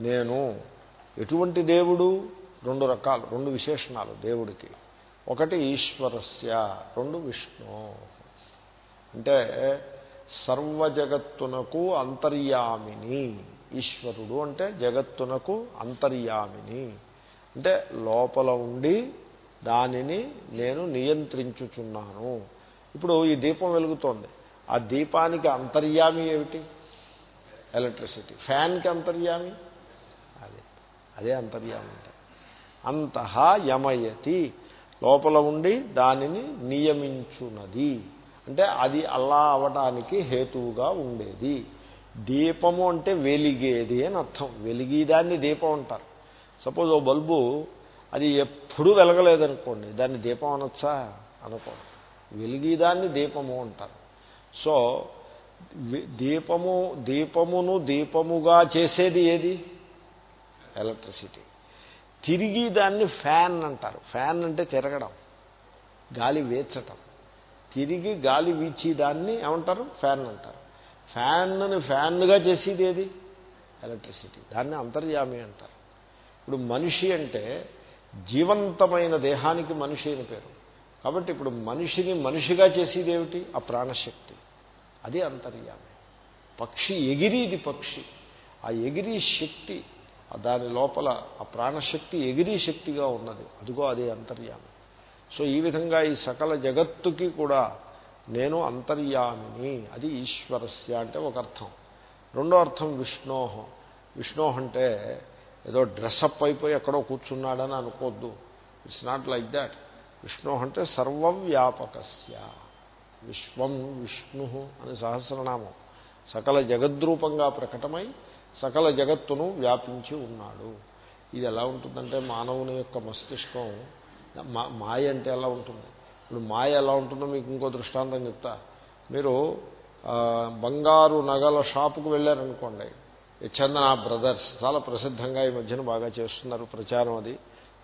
నేను. ఎటువంటి దేవుడు? రెండు రకాలు రెండు విశేషణాలు దేవుడికి. ఒకటి ఈశ్వరస్య రెండు విష్ణు. అంటే సర్వజగత్తునకు అంతర్యామిని. ఈశ్వరుడు అంటే జగత్తునకు అంతర్యామిని. అంటే లోపల ఉండి దానిని నేను నియంత్రించుచున్నాను. ఇప్పుడు ఈ దీపం వెలుగుతోంది. ఆ దీపానికి అంతర్యామి ఏమిటి? ఎలక్ట్రిసిటీ. ఫ్యాన్కి అంతర్యామి? అదే. అదే అంతర్యామి అంటే. అంతః యమయతి. లోపల ఉండి దానిని నియమించున్నది అంటే అది అల్లా అవటానికి హేతువుగా ఉండేది. దీపము అంటే వెలిగేది అని అర్థం. వెలిగేదాన్ని దీపం అంటారు. సపోజ్ ఓ బల్బు అది ఎప్పుడూ వెలగలేదనుకోండి దాన్ని దీపం అనొచ్చా? అనుకోండి వెలిగేదాన్ని దీపము అంటారు. సో దీపము దీపమును దీపముగా చేసేది ఏది? ఎలక్ట్రిసిటీ. తిరిగి దాన్ని ఫ్యాన్ అంటారు. ఫ్యాన్ అంటే తిరగడం. గాలి వేచటం. తిరిగి గాలి వీచి దాన్ని ఏమంటారు? ఫ్యాన్ అంటారు. ఫ్యాన్ని ఫ్యాన్గా చేసేది ఏది? ఎలక్ట్రిసిటీ. దాన్ని అంతర్యామి అంటారు. ఇప్పుడు మనిషి అంటే జీవంతమైన దేహానికి మనిషి అని పేరు. కాబట్టి ఇప్పుడు మనిషిని మనిషిగా చేసేది ఏమిటి? ఆ ప్రాణశక్తి. అది అంతర్యామి. పక్షి ఎగిరిది పక్షి. ఆ ఎగిరి శక్తి దాని లోపల ఆ ప్రాణశక్తి ఎగిరి శక్తిగా ఉన్నది. అదిగో అదే అంతర్యామి. సో ఈ విధంగా ఈ సకల జగత్తుకి కూడా నేను అంతర్యామిని అది ఈశ్వరస్య అంటే ఒక అర్థం. రెండో అర్థం విష్ణోహ విష్ణోహ అంటే ఏదో డ్రెస్అప్ అయిపోయి ఎక్కడో కూర్చున్నాడని అనుకోద్దు. It's not like that Vishnu అంటే సర్వవ్యాపకస్య. విశ్వం విష్ణు అని సహస్రనామం. సకల జగద్రూపంగా ప్రకటమై సకల జగత్తును వ్యాపించి ఉన్నాడు. ఇది ఎలా ఉంటుందంటే మానవుని యొక్క మస్తిష్కం మాయ అంటే ఎలా ఉంటుంది? ఇప్పుడు మాయ ఎలా ఉంటుందో మీకు ఇంకో దృష్టాంతం చెప్తా. మీరు బంగారు నగల షాపుకు వెళ్ళారనుకోండి. చందన బ్రదర్స్ చాలా ప్రసిద్ధంగా ఈ మధ్యన బాగా చేస్తున్నారు ప్రచారం అది.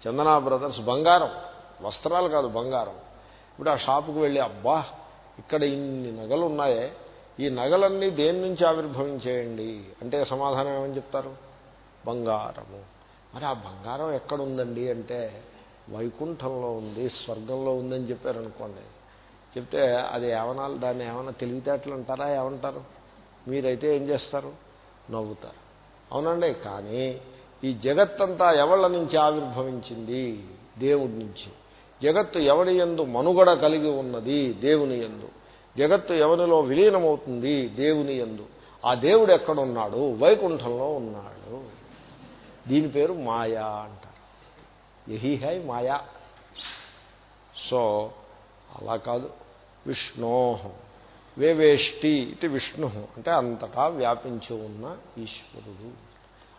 చందన బ్రదర్స్ బంగారం వస్త్రాలు కాదు బంగారం. ఇప్పుడు ఆ షాపుకు వెళ్ళి అబ్బా ఇక్కడ ఇన్ని నగలు ఉన్నాయే. ఈ నగలన్నీ దేని నుంచి ఆవిర్భవించేయండి? అంటే సమాధానం ఏమని చెప్తారు? బంగారము. మరి ఆ బంగారం ఎక్కడుందండి అంటే వైకుంఠంలో ఉంది స్వర్గంలో ఉందని చెప్పారనుకోండి. చెప్తే అది ఏమన్నా దాన్ని ఏమైనా తెలివితేటలు అంటారా ఏమంటారు? మీరైతే ఏం చేస్తారు? నవ్వుతారు. అవునండి కానీ ఈ జగత్తంతా ఎవళ్ళ నుంచి ఆవిర్భవించింది? దేవుడి నుంచి. జగత్తు ఎవడి ఎందు మనుగడ కలిగి ఉన్నది? దేవుని ఎందు జగత్తు ఎవరిలో విలీనమవుతుంది? దేవుని ఎందు ఆ దేవుడు ఎక్కడున్నాడు? వైకుంఠంలో ఉన్నాడు. దీని పేరు మాయా అంట యహీ హై మాయా. సో అలా కాదు. విష్ణో. వేవేష్టి ఇది విష్ణు. అంటే అంతటా వ్యాపించి ఉన్న ఈశ్వరుడు.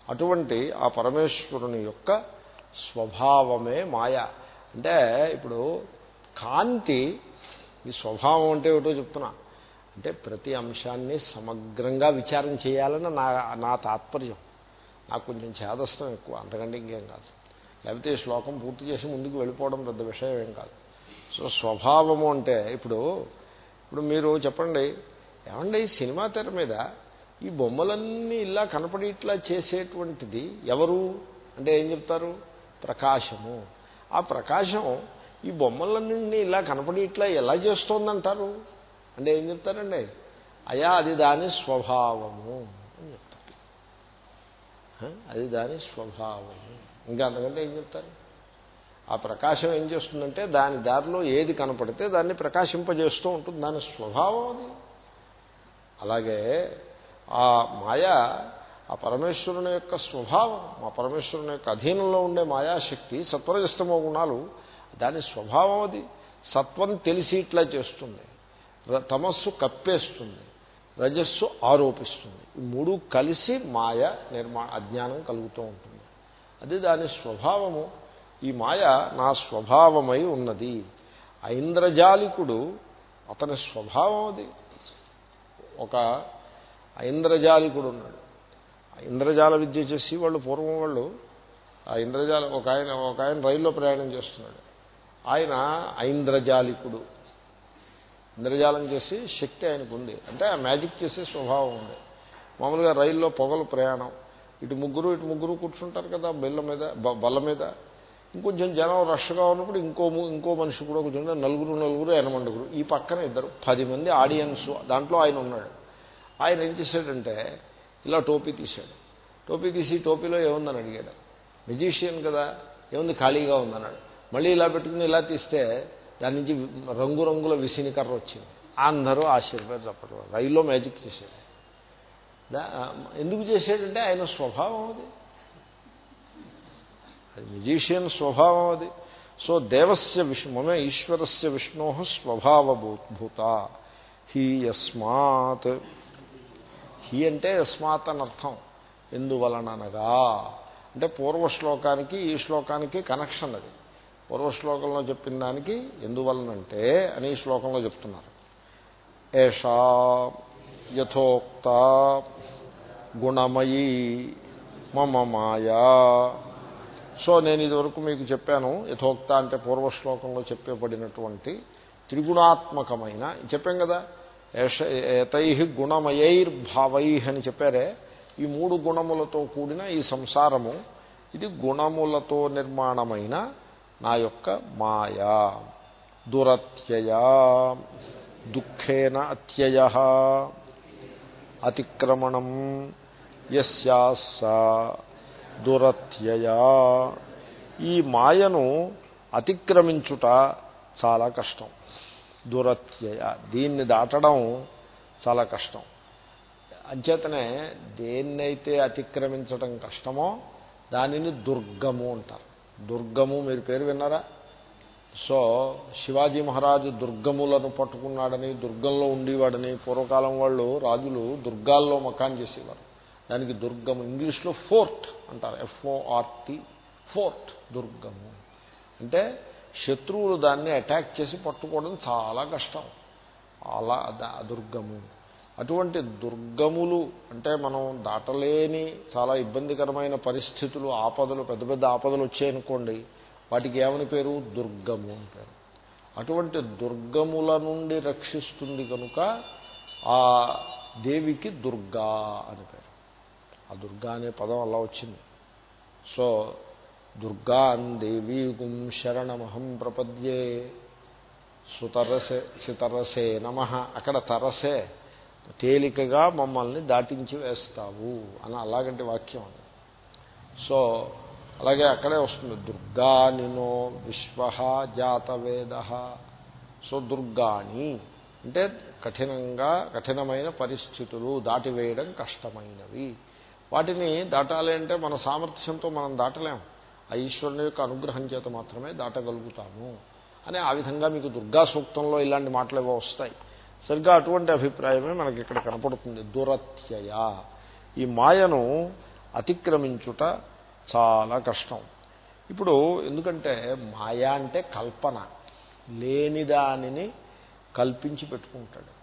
అటువంటి ఆ పరమేశ్వరుని యొక్క స్వభావమే మాయ. అంటే ఇప్పుడు కాంతి ఈ స్వభావం అంటే ఏమిటో చెప్తున్నా. అంటే ప్రతి అంశాన్ని సమగ్రంగా విచారం చేయాలని నా నా తాత్పర్యం. నాకు కొంచెం చేదస్తం ఎక్కువ. అంతకంటే ఇంకేం కాదు. లేకపోతే ఈ శ్లోకం పూర్తి చేసి ముందుకు వెళ్ళిపోవడం పెద్ద విషయం ఏం కాదు. సో స్వభావము అంటే ఇప్పుడు ఇప్పుడు మీరు చెప్పండి ఏమండి ఈ సినిమా తెర మీద ఈ బొమ్మలన్నీ ఇలా కనపడి ఇట్లా చేసేటువంటిది ఎవరు? అంటే ఏం చెప్తారు? ప్రకాశము. ఆ ప్రకాశం ఈ బొమ్మలన్నీ ఇలా కనపడి ఇట్లా ఎలా చేస్తోందంటారు? అంటే ఏం చెప్తారండి? అయా అది దాని స్వభావము అని చెప్తారు. అది దాని స్వభావము. ఇంకా అంతకంటే ఏం చెప్తారు? ఆ ప్రకాశం ఏం చేస్తుందంటే దాని దారిలో ఏది కనపడితే దాన్ని ప్రకాశింపజేస్తూ ఉంటుంది. దాని స్వభావం అది. అలాగే ఆ మాయ ఆ పరమేశ్వరుని యొక్క స్వభావం ఆ పరమేశ్వరుని యొక్క అధీనంలో ఉండే మాయాశక్తి సత్వరజస్తమో గుణాలు దాని స్వభావం అది. సత్వం తెలిసి ఇట్లా చేస్తుంది. తమస్సు కప్పేస్తుంది. రజస్సు ఆరోపిస్తుంది. ఈ మూడు కలిసి మాయ నిర్మా అజ్ఞానం కలుగుతూ ఉంటుంది. అది దాని స్వభావము. ఈ మాయ నా స్వభావమై ఉన్నది. ఐంద్రజాలికుడు అతని స్వభావం అది. ఒక ఐంద్రజాలికుడు ఉన్నాడు. ఇంద్రజాల విద్య చేసి వాళ్ళు పూర్వం వాళ్ళు ఆ ఇంద్రజాల ఒక ఆయన ఒక ఆయన రైల్లో ప్రయాణం చేస్తున్నాడు. ఆయన ఐంద్రజాలికుడు. ఇంద్రజాలం చేసి శక్తి ఆయనకు ఉంది అంటే ఆ మ్యాజిక్ చేసే స్వభావం ఉంది. మామూలుగా రైల్లో పొగలు ప్రయాణం. ఇటు ముగ్గురు ఇటు ముగ్గురు కూర్చుంటారు కదా బెల్ల మీద బల్ల మీద. ఇంకొంచెం జనం రష్గా ఉన్నప్పుడు ఇంకో ఇంకో మనిషి కూడా కూర్చుంటే నలుగురు నలుగురు ఎనమండుగురు ఈ పక్కన ఇద్దరు పది మంది ఆడియన్స్. దాంట్లో ఆయన ఉన్నాడు. ఆయన ఏం చేశాడంటే ఇలా టోపీ తీశాడు. టోపీ తీసి టోపీలో ఏముందని అడిగాడు. మెజీషియన్ కదా ఏముంది ఖాళీగా ఉందన్నాడు. మళ్ళీ ఇలా పెట్టుకుని ఇలా తీస్తే దాని నుంచి రంగురంగుల విసినికర్ర వచ్చింది. అందరూ ఆశీర్వాద చెప్పడం రైల్లో మ్యాజిక్ చేశాడు. ఎందుకు చేశాడంటే ఆయన స్వభావం అది. అది మెజీషియన్ స్వభావం అది. సో దేవస్య విష్ణు మమే ఈశ్వరస్య విష్ణో స్వభావభూత హీ యస్మాత్. హీ అంటే యస్మాత్ అని అర్థం. ఎందువలననగా అంటే పూర్వ శ్లోకానికి ఈ శ్లోకానికి కనెక్షన్ అది. పూర్వ శ్లోకంలో చెప్పిన దానికి ఎందువలనంటే అని ఈ శ్లోకంలో చెప్తున్నారు. ఏషా యథోక్త గుణమయీ మమ మాయా. సో నేను ఇదివరకు మీకు చెప్పాను యథోక్త అంటే పూర్వ శ్లోకంలో చెప్పబడినటువంటి త్రిగుణాత్మకమైన చెప్పాం కదా ఏతై గుణమయైర్భావై అని చెప్పారే ఈ మూడు గుణములతో కూడిన ఈ సంసారము ఇది గుణములతో నిర్మాణమైన నా యొక్క మాయా. దురత్యయ దుఃఖేన అత్యయ. అతిక్రమణం యస్యాస దురత్యయా. ఈ మాయను అతిక్రమించుట చాలా కష్టం. దురత్యయ. దీన్ని దాటడం చాలా కష్టం. అంచేతనే దేన్నైతే అతిక్రమించడం కష్టమో దానిని దుర్గము అంటారు. దుర్గము మీరు పేరు విన్నారా? సో శివాజీ మహారాజు దుర్గములను పట్టుకున్నాడని దుర్గంలో ఉండేవాడని పూర్వకాలం వాళ్ళు రాజులు దుర్గాల్లో మకాన్ చేసేవారు. దానికి దుర్గము ఇంగ్లీష్లో ఫోర్ట్ అంటారు ఎఫ్ఓఆర్టీ ఫోర్ట్ దుర్గము. అంటే శత్రువులు దాన్ని అటాక్ చేసి పట్టుకోవడం చాలా కష్టం. అలా దుర్గము. అటువంటి దుర్గములు అంటే మనం దాటలేని చాలా ఇబ్బందికరమైన పరిస్థితులు ఆపదలు పెద్ద పెద్ద ఆపదలు వచ్చాయనుకోండి వాటికి ఏమని పేరు? దుర్గము అని పేరు. అటువంటి దుర్గముల నుండి రక్షిస్తుంది కనుక ఆ దేవికి దుర్గా అని పేరు. ఆ దుర్గా అనే పదం అలా వచ్చింది. సో దుర్గాన్ దేవీగుం శరణమహం ప్రపద్యే సుతరసే సుతరసే నమ. అక్కడ తరసే తేలికగా మమ్మల్ని దాటించి వేస్తావు అని అలాగంటి వాక్యం అది. సో అలాగే అక్కడే వస్తుంది. దుర్గానినో విశ్వ జాతవేద. సో దుర్గాని అంటే కఠినంగా కఠినమైన పరిస్థితులు దాటివేయడం కష్టమైనవి. వాటిని దాటాలి అంటే మన సామర్థ్యంతో మనం దాటలేం. ఆ ఈశ్వరుని యొక్క అనుగ్రహం చేత మాత్రమే దాటగలుగుతాము అని ఆ విధంగా మీకు దుర్గా సూక్తంలో ఇలాంటి మాటలు ఏవో వస్తాయి. సరిగ్గా అటువంటి అభిప్రాయమే మనకి ఇక్కడ కనపడుతుంది. దురత్యయ. ఈ మాయను అతిక్రమించుట చాలా కష్టం. ఇప్పుడు ఎందుకంటే మాయ అంటే కల్పన. లేని దానిని కల్పించి పెట్టుకుంటాడు.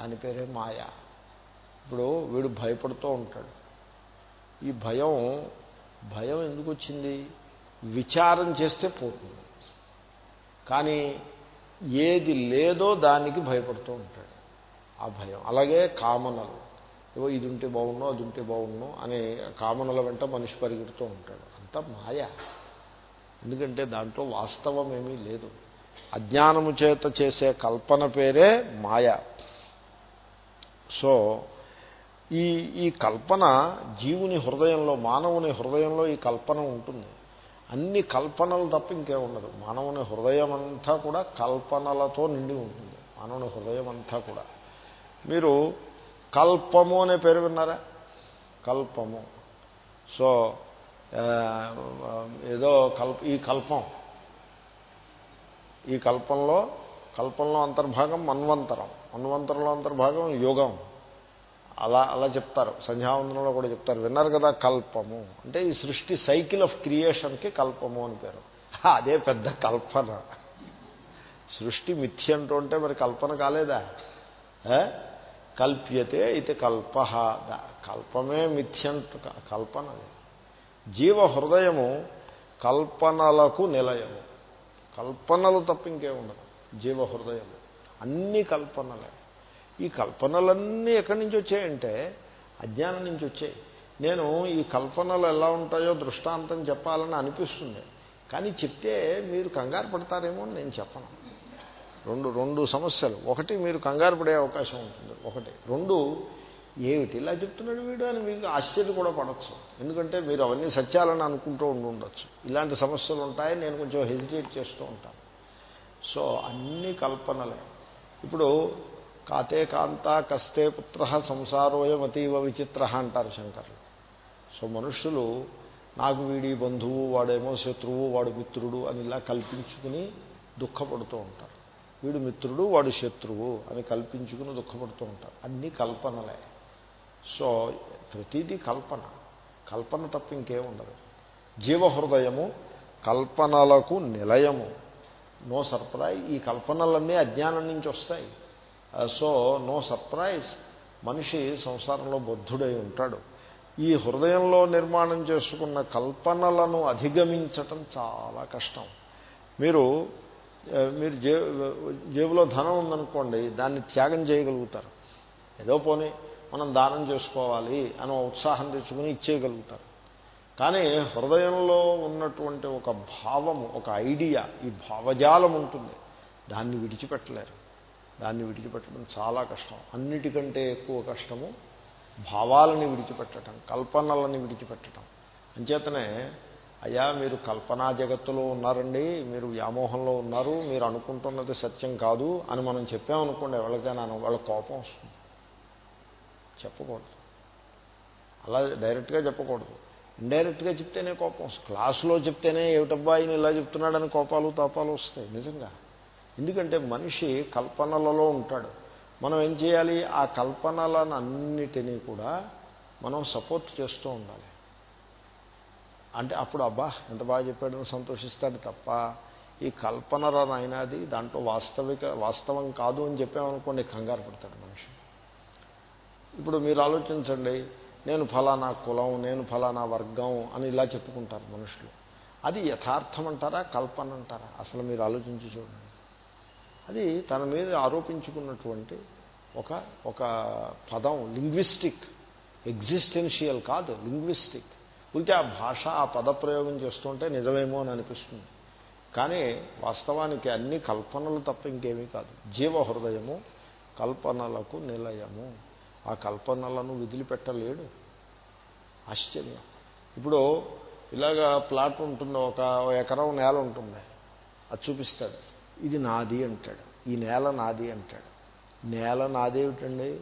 దాని పేరే మాయ. ఇప్పుడు వీడు భయపడుతూ ఉంటాడు. ఈ భయం భయం ఎందుకు వచ్చింది? విచారం చేస్తే పోతుంది. కానీ ఏది లేదో దానికి భయపడుతూ ఉంటాడు. ఆ భయం. అలాగే కామనలు. ఏవో ఇది ఉంటే బాగుండు అది ఉంటే బాగుండు అనే కామనల వెంట మనిషి పరిగెడుతూ ఉంటాడు. అంతా మాయ. ఎందుకంటే దాంట్లో వాస్తవం ఏమీ లేదు. అజ్ఞానము చేత చేసే కల్పన పేరే మాయ. సో ఈ ఈ కల్పన జీవుని హృదయంలో మానవుని హృదయంలో ఈ కల్పన ఉంటుంది. అన్ని కల్పనలు తప్ప ఇంకే ఉండదు. మానవుని హృదయం అంతా కూడా కల్పనలతో నిండి ఉంటుంది. మానవుని హృదయం అంతా కూడా. మీరు కల్పము అనే పేరు విన్నారా? కల్పము. సో ఏదో కల్ప ఈ కల్పం. ఈ కల్పంలో కల్పంలో అంతర్భాగం మన్వంతరం. మన్వంతరంలో అంతర్భాగం యోగం. అలా అలా చెప్తారు. సంధ్యావందనంలో కూడా చెప్తారు. విన్నారు కదా కల్పము. అంటే ఈ సృష్టి సైకిల్ ఆఫ్ క్రియేషన్కి కల్పము అని పేరు. అదే పెద్ద కల్పన. సృష్టి మిథ్య ఉంటే మరి కల్పన కాలేదా? కల్ప్యతే ఇది కల్ప. కల్పమే మిథ్యంత కల్పన జీవ హృదయము కల్పనలకు నిలయము. కల్పనలు తప్ప ఉండదు. జీవ హృదయము. అన్ని కల్పనలే. ఈ కల్పనలన్నీ ఎక్కడి నుంచి వచ్చాయంటే అజ్ఞానం నుంచి వచ్చాయి. నేను ఈ కల్పనలు ఎలా ఉంటాయో దృష్టాంతం చెప్పాలని అనిపిస్తుంది. కానీ చెప్తే మీరు కంగారు పడతారేమో నేను చెప్పను. రెండు రెండు సమస్యలు. ఒకటి మీరు కంగారు పడే అవకాశం ఉంటుంది. ఒకటి. రెండు ఏమిటి? ఇలా చెప్తున్నాడు వీడు అని మీకు ఆశ్చర్య కూడా పడవచ్చు ఎందుకంటే మీరు అవన్నీ సత్యాలని అనుకుంటూ ఉండి ఉండొచ్చు. ఇలాంటి సమస్యలు ఉంటాయని నేను కొంచెం హెజిటేట్ చేస్తూ ఉంటాను. సో అన్ని కల్పనలే. ఇప్పుడు కాతే కాంత కస్తే పుత్ర సంసారోయమతీవ విచిత్ర అంటారు శంకర్లు. సో మనుషులు నాకు వీడి బంధువు వాడేమో శత్రువు వాడు మిత్రుడు అని ఇలా కల్పించుకుని దుఃఖపడుతూ ఉంటారు. వీడు మిత్రుడు వాడు శత్రువు అని కల్పించుకుని దుఃఖపడుతూ ఉంటారు. అన్నీ కల్పనలే. సో ప్రతిదీ కల్పన. కల్పన తప్ప ఇంకేముండదు జీవహృదయము కల్పనలకు నిలయము. No surprise. ఈ కల్పనలన్నీ అజ్ఞానం నుంచి వస్తాయి. So no surprise. మనిషి సంసారంలో బుద్ధుడై ఉంటాడు. ఈ హృదయంలో నిర్మాణం చేసుకున్న కల్పనలను అధిగమించటం చాలా కష్టం. మీరు మీరు జే జేబులో ధనం ఉందనుకోండి దాన్ని త్యాగం చేయగలుగుతారు. ఏదో పోనీ మనం దానం చేసుకోవాలి అని ఉత్సాహం తెచ్చుకుని ఇచ్చేయగలుగుతారు. కానీ హృదయంలో ఉన్నటువంటి ఒక భావము ఒక ఐడియా ఈ భావజాలం ఉంటుంది. దాన్ని విడిచిపెట్టలేరు. దాన్ని విడిచిపెట్టడం చాలా కష్టం. అన్నిటికంటే ఎక్కువ కష్టము భావాలని విడిచిపెట్టడం కల్పనలని విడిచిపెట్టడం అంచేతనే అయ్యా మీరు కల్పనా జగత్తులో ఉన్నారండి మీరు వ్యామోహంలో ఉన్నారు మీరు అనుకుంటున్నది సత్యం కాదు అని మనం చెప్పామనుకోండి ఎవరికైనా వాళ్ళ కోపం వస్తుంది. చెప్పకూడదు. అలా డైరెక్ట్గా చెప్పకూడదు. ఇండైరెక్ట్గా చెప్తేనే కోపం క్లాసులో చెప్తేనే ఏమిటబ్బా ఆయన ఇలా చెప్తున్నాడని కోపాలు తాపాలు వస్తాయి నిజంగా. ఎందుకంటే మనిషి కల్పనలలో ఉంటాడు. మనం ఏం చేయాలి? ఆ కల్పనలను అన్నిటినీ కూడా మనం సపోర్ట్ చేస్తూ ఉండాలి. అంటే అప్పుడు అబ్బా ఎంత బాగా చెప్పాడని సంతోషిస్తాడు తప్ప ఈ కల్పన అయినది దాంట్లో వాస్తవిక వాస్తవం కాదు అని చెప్పామనుకోండి కంగారు పడతాడు మనిషి. ఇప్పుడు మీరు ఆలోచించండి నేను ఫలానా కులం నేను ఫలానా వర్గం అని ఇలా చెప్పుకుంటారు మనుషులు. అది యథార్థం అంటారా కల్పన అంటారా? అసలు మీరు ఆలోచించి చూడండి. అది తన మీద ఆరోపించుకున్నటువంటి ఒక ఒక పదం లింగ్విస్టిక్ ఎగ్జిస్టెన్షియల్ కాదు లింగ్విస్టిక్. ఉంటే ఆ భాష ఆ పదప్రయోగం చేస్తుంటే నిజమేమో అని అనిపిస్తుంది. కానీ వాస్తవానికి అన్ని కల్పనలు తప్ప ఇంకేమీ కాదు. జీవ హృదయము కల్పనలకు నిలయము. ఆ కల్పనలను విదిలిపెట్టలేడు. ఆశ్చర్యం. ఇప్పుడు ఇలాగా ప్లాట్ ఉంటుంది ఒక ఎకరం నేల ఉంటుంది. అది చూపిస్తాడు. ఇది నాది అంటాడు. ఈ నేల నాది అంటాడు. నేల నాదేమిటండి?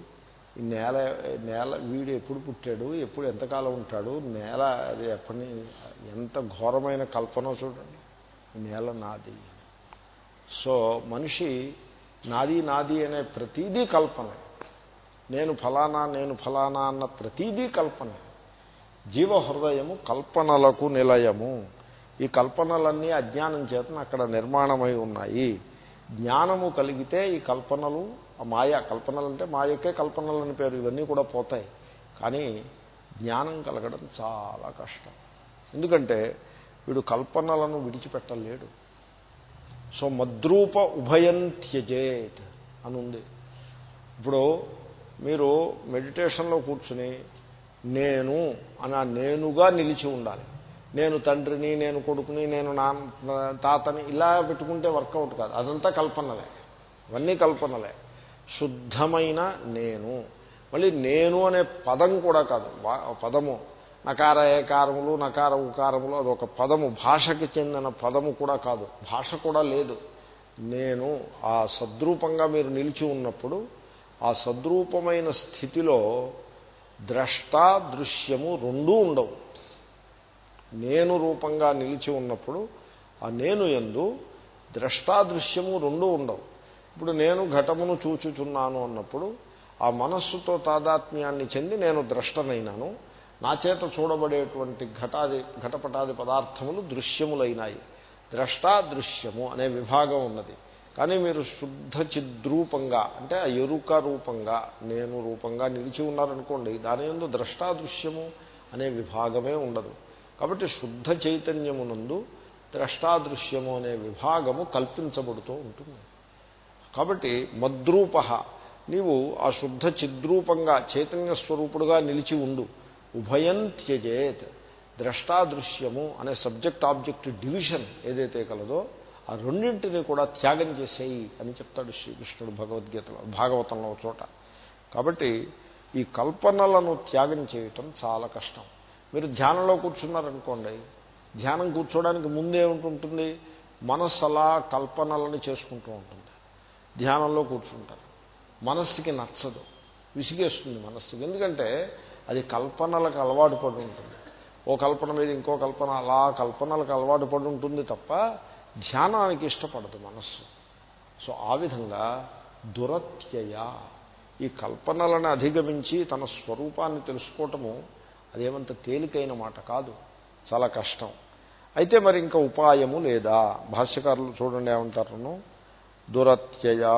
ఈ నేల నేల వీడు ఎప్పుడు పుట్టాడు ఎప్పుడు ఎంతకాలం ఉంటాడు నేల అది ఎప్పటి ఎంత ఘోరమైన కల్పన చూడండి. నేల నాది. సో మనిషి నాది నాది అనే ప్రతీదీ కల్పన. నేను ఫలానా నేను ఫలానా అన్న ప్రతీదీ కల్పన. జీవహృదయము కల్పనలకు నిలయము. ఈ కల్పనలన్నీ అజ్ఞానం చేతన అక్కడ నిర్మాణమై ఉన్నాయి. జ్ఞానము కలిగితే ఈ కల్పనలు మాయ కల్పనలు అంటే మాయకే కల్పనలు అని పేరు. ఇవన్నీ కూడా పోతాయి. కానీ జ్ఞానం కలగడం చాలా కష్టం. ఎందుకంటే వీడు కల్పనలను విడిచిపెట్టలేడు. సో మద్రూప ఉభయం త్యజేత్ అని ఉంది ఇప్పుడు మీరు మెడిటేషన్లో కూర్చుని నేను అని నేనుగా నిలిచి ఉండాలి. నేను తండ్రిని నేను కొడుకుని నేను నా తాతని ఇలా పెట్టుకుంటే వర్కౌట్ కాదు. అదంతా కల్పనలే. ఇవన్నీ కల్పనలే. శుద్ధమైన నేను. మళ్ళీ నేను అనే పదం కూడా కాదు. పదము. నకార ఏకారములు నకార ఉకారములు అదొక పదము. భాషకి చెందిన పదము కూడా కాదు. భాష కూడా లేదు. నేను ఆ సద్రూపంగా మీరు నిలిచి ఉన్నప్పుడు ఆ సద్రూపమైన స్థితిలో ద్రష్ట దృశ్యము రెండూ ఉండవు. నేను రూపంగా నిలిచి ఉన్నప్పుడు ఆ నేను ఎందు ద్రష్టాదృశ్యము రెండూ ఉండవు. ఇప్పుడు నేను ఘటమును చూచుచున్నాను అన్నప్పుడు ఆ మనస్సుతో తాదాత్మ్యాన్ని చెంది నేను ద్రష్టనైనాను. నా చేత చూడబడేటువంటి ఘటాది ఘటపటాది పదార్థములు దృశ్యములైనాయి. ద్రష్టాదృశ్యము అనే విభాగం ఉన్నది. కానీ మీరు శుద్ధ చిద్రూపంగా అంటే ఆ ఎరుక రూపంగా నేను రూపంగా నిలిచి ఉన్నారనుకోండి దాని ఎందు ద్రష్టాదృశ్యము అనే విభాగమే ఉండదు. కాబట్టి శుద్ధ చైతన్యమునందు ద్రష్టాదృశ్యము అనే విభాగము కల్పించబడుతూ ఉంటుంది. కాబట్టి మద్రూప. నీవు ఆ శుద్ధ చిద్రూపంగా చైతన్య స్వరూపుడుగా నిలిచి ఉండు. ఉభయం త్యజేత్. ద్రష్టాదృశ్యము అనే సబ్జెక్ట్ ఆబ్జెక్ట్ డివిజన్ ఏదైతే కలదో ఆ రెండింటిని కూడా త్యాగం చేసేయి అని చెప్తాడు శ్రీకృష్ణుడు భగవద్గీతలో భాగవతంలో చోట. కాబట్టి ఈ కల్పనలను త్యాగం చేయటం చాలా కష్టం. మీరు ధ్యానంలో కూర్చున్నారనుకోండి ధ్యానం కూర్చోడానికి ముందే ఉంటుంది మనస్సు అలా కల్పనలను చేసుకుంటూ ఉంటుంది. ధ్యానంలో కూర్చుంటారు. మనస్సుకి నచ్చదు. విసిగేస్తుంది మనస్సుకి. ఎందుకంటే అది కల్పనలకు అలవాటు పడి ఉంటుంది. ఓ కల్పన మీద ఇంకో కల్పన అలా కల్పనలకు అలవాటు పడి ఉంటుంది తప్ప ధ్యానానికి ఇష్టపడదు మనస్సు. సో ఆ విధంగా దురత్యయ ఈ కల్పనలను అధిగమించి తన స్వరూపాన్ని తెలుసుకోవటము అదేమంత తేలికైన మాట కాదు. చాలా కష్టం. అయితే మరి ఇంకా ఉపాయము లేదా? భాష్యకారులు చూడండి ఏమంటారు దురత్యయా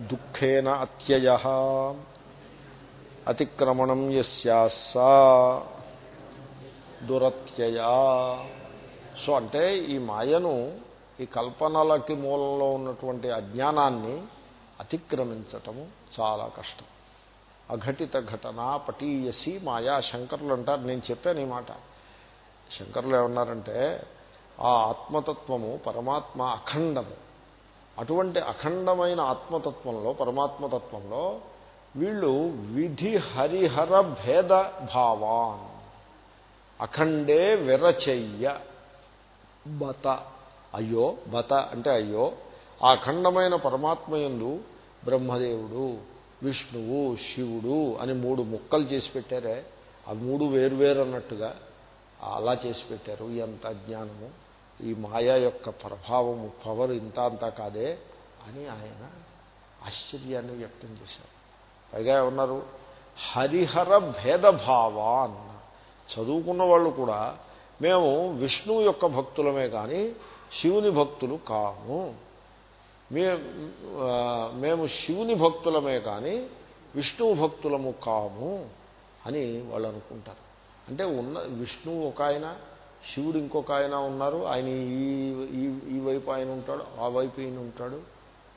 దుఃఖేన అత్యయ అతిక్రమణం యస్యాసా దురత్యయా సో అంటే ఈ మాయను ఈ కల్పనలకి మూలంలో ఉన్నటువంటి అజ్ఞానాన్ని అతిక్రమించటము చాలా కష్టం. అఘటిత ఘటన పటీయసి మాయా శంకరులు అంటారు. నేను చెప్పాను ఈ మాట. శంకరులు ఏమన్నారంటే ఆ ఆత్మతత్వము పరమాత్మ అఖండము. అటువంటి అఖండమైన ఆత్మతత్వంలో పరమాత్మతత్వంలో వీళ్ళు విధి హరిహర భేద భావాన్. అఖండే విరచయ్య. బత. అయ్యో బత అంటే అయ్యో. ఆ అఖండమైన పరమాత్మయందు బ్రహ్మదేవుడు విష్ణువు శివుడు అని మూడు ముక్కలు చేసి పెట్టారే. ఆ మూడు వేరువేరు అన్నట్టుగా అలా చేసి పెట్టారు. ఎంత జ్ఞానము. ఈ మాయా యొక్క ప్రభావము పవర్ ఇంత అంతా కాదే అని ఆయన ఆశ్చర్యాన్ని వ్యక్తం చేశారు. పైగా ఏమన్నారు? హరిహర భేదభావాన్ చదువుకున్న వాళ్ళు కూడా మేము విష్ణువు యొక్క భక్తులమే కానీ శివుని భక్తులు కాము. మేము శివుని భక్తులమే కానీ విష్ణువు భక్తులము కాము అని వాళ్ళు అనుకుంటారు. అంటే ఉన్న విష్ణువు ఒక ఆయన శివుడు ఇంకొక ఆయన ఉన్నారు. ఆయన ఈ ఈ వైపు ఆయన ఉంటాడు ఆ వైపు ఈయన ఉంటాడు.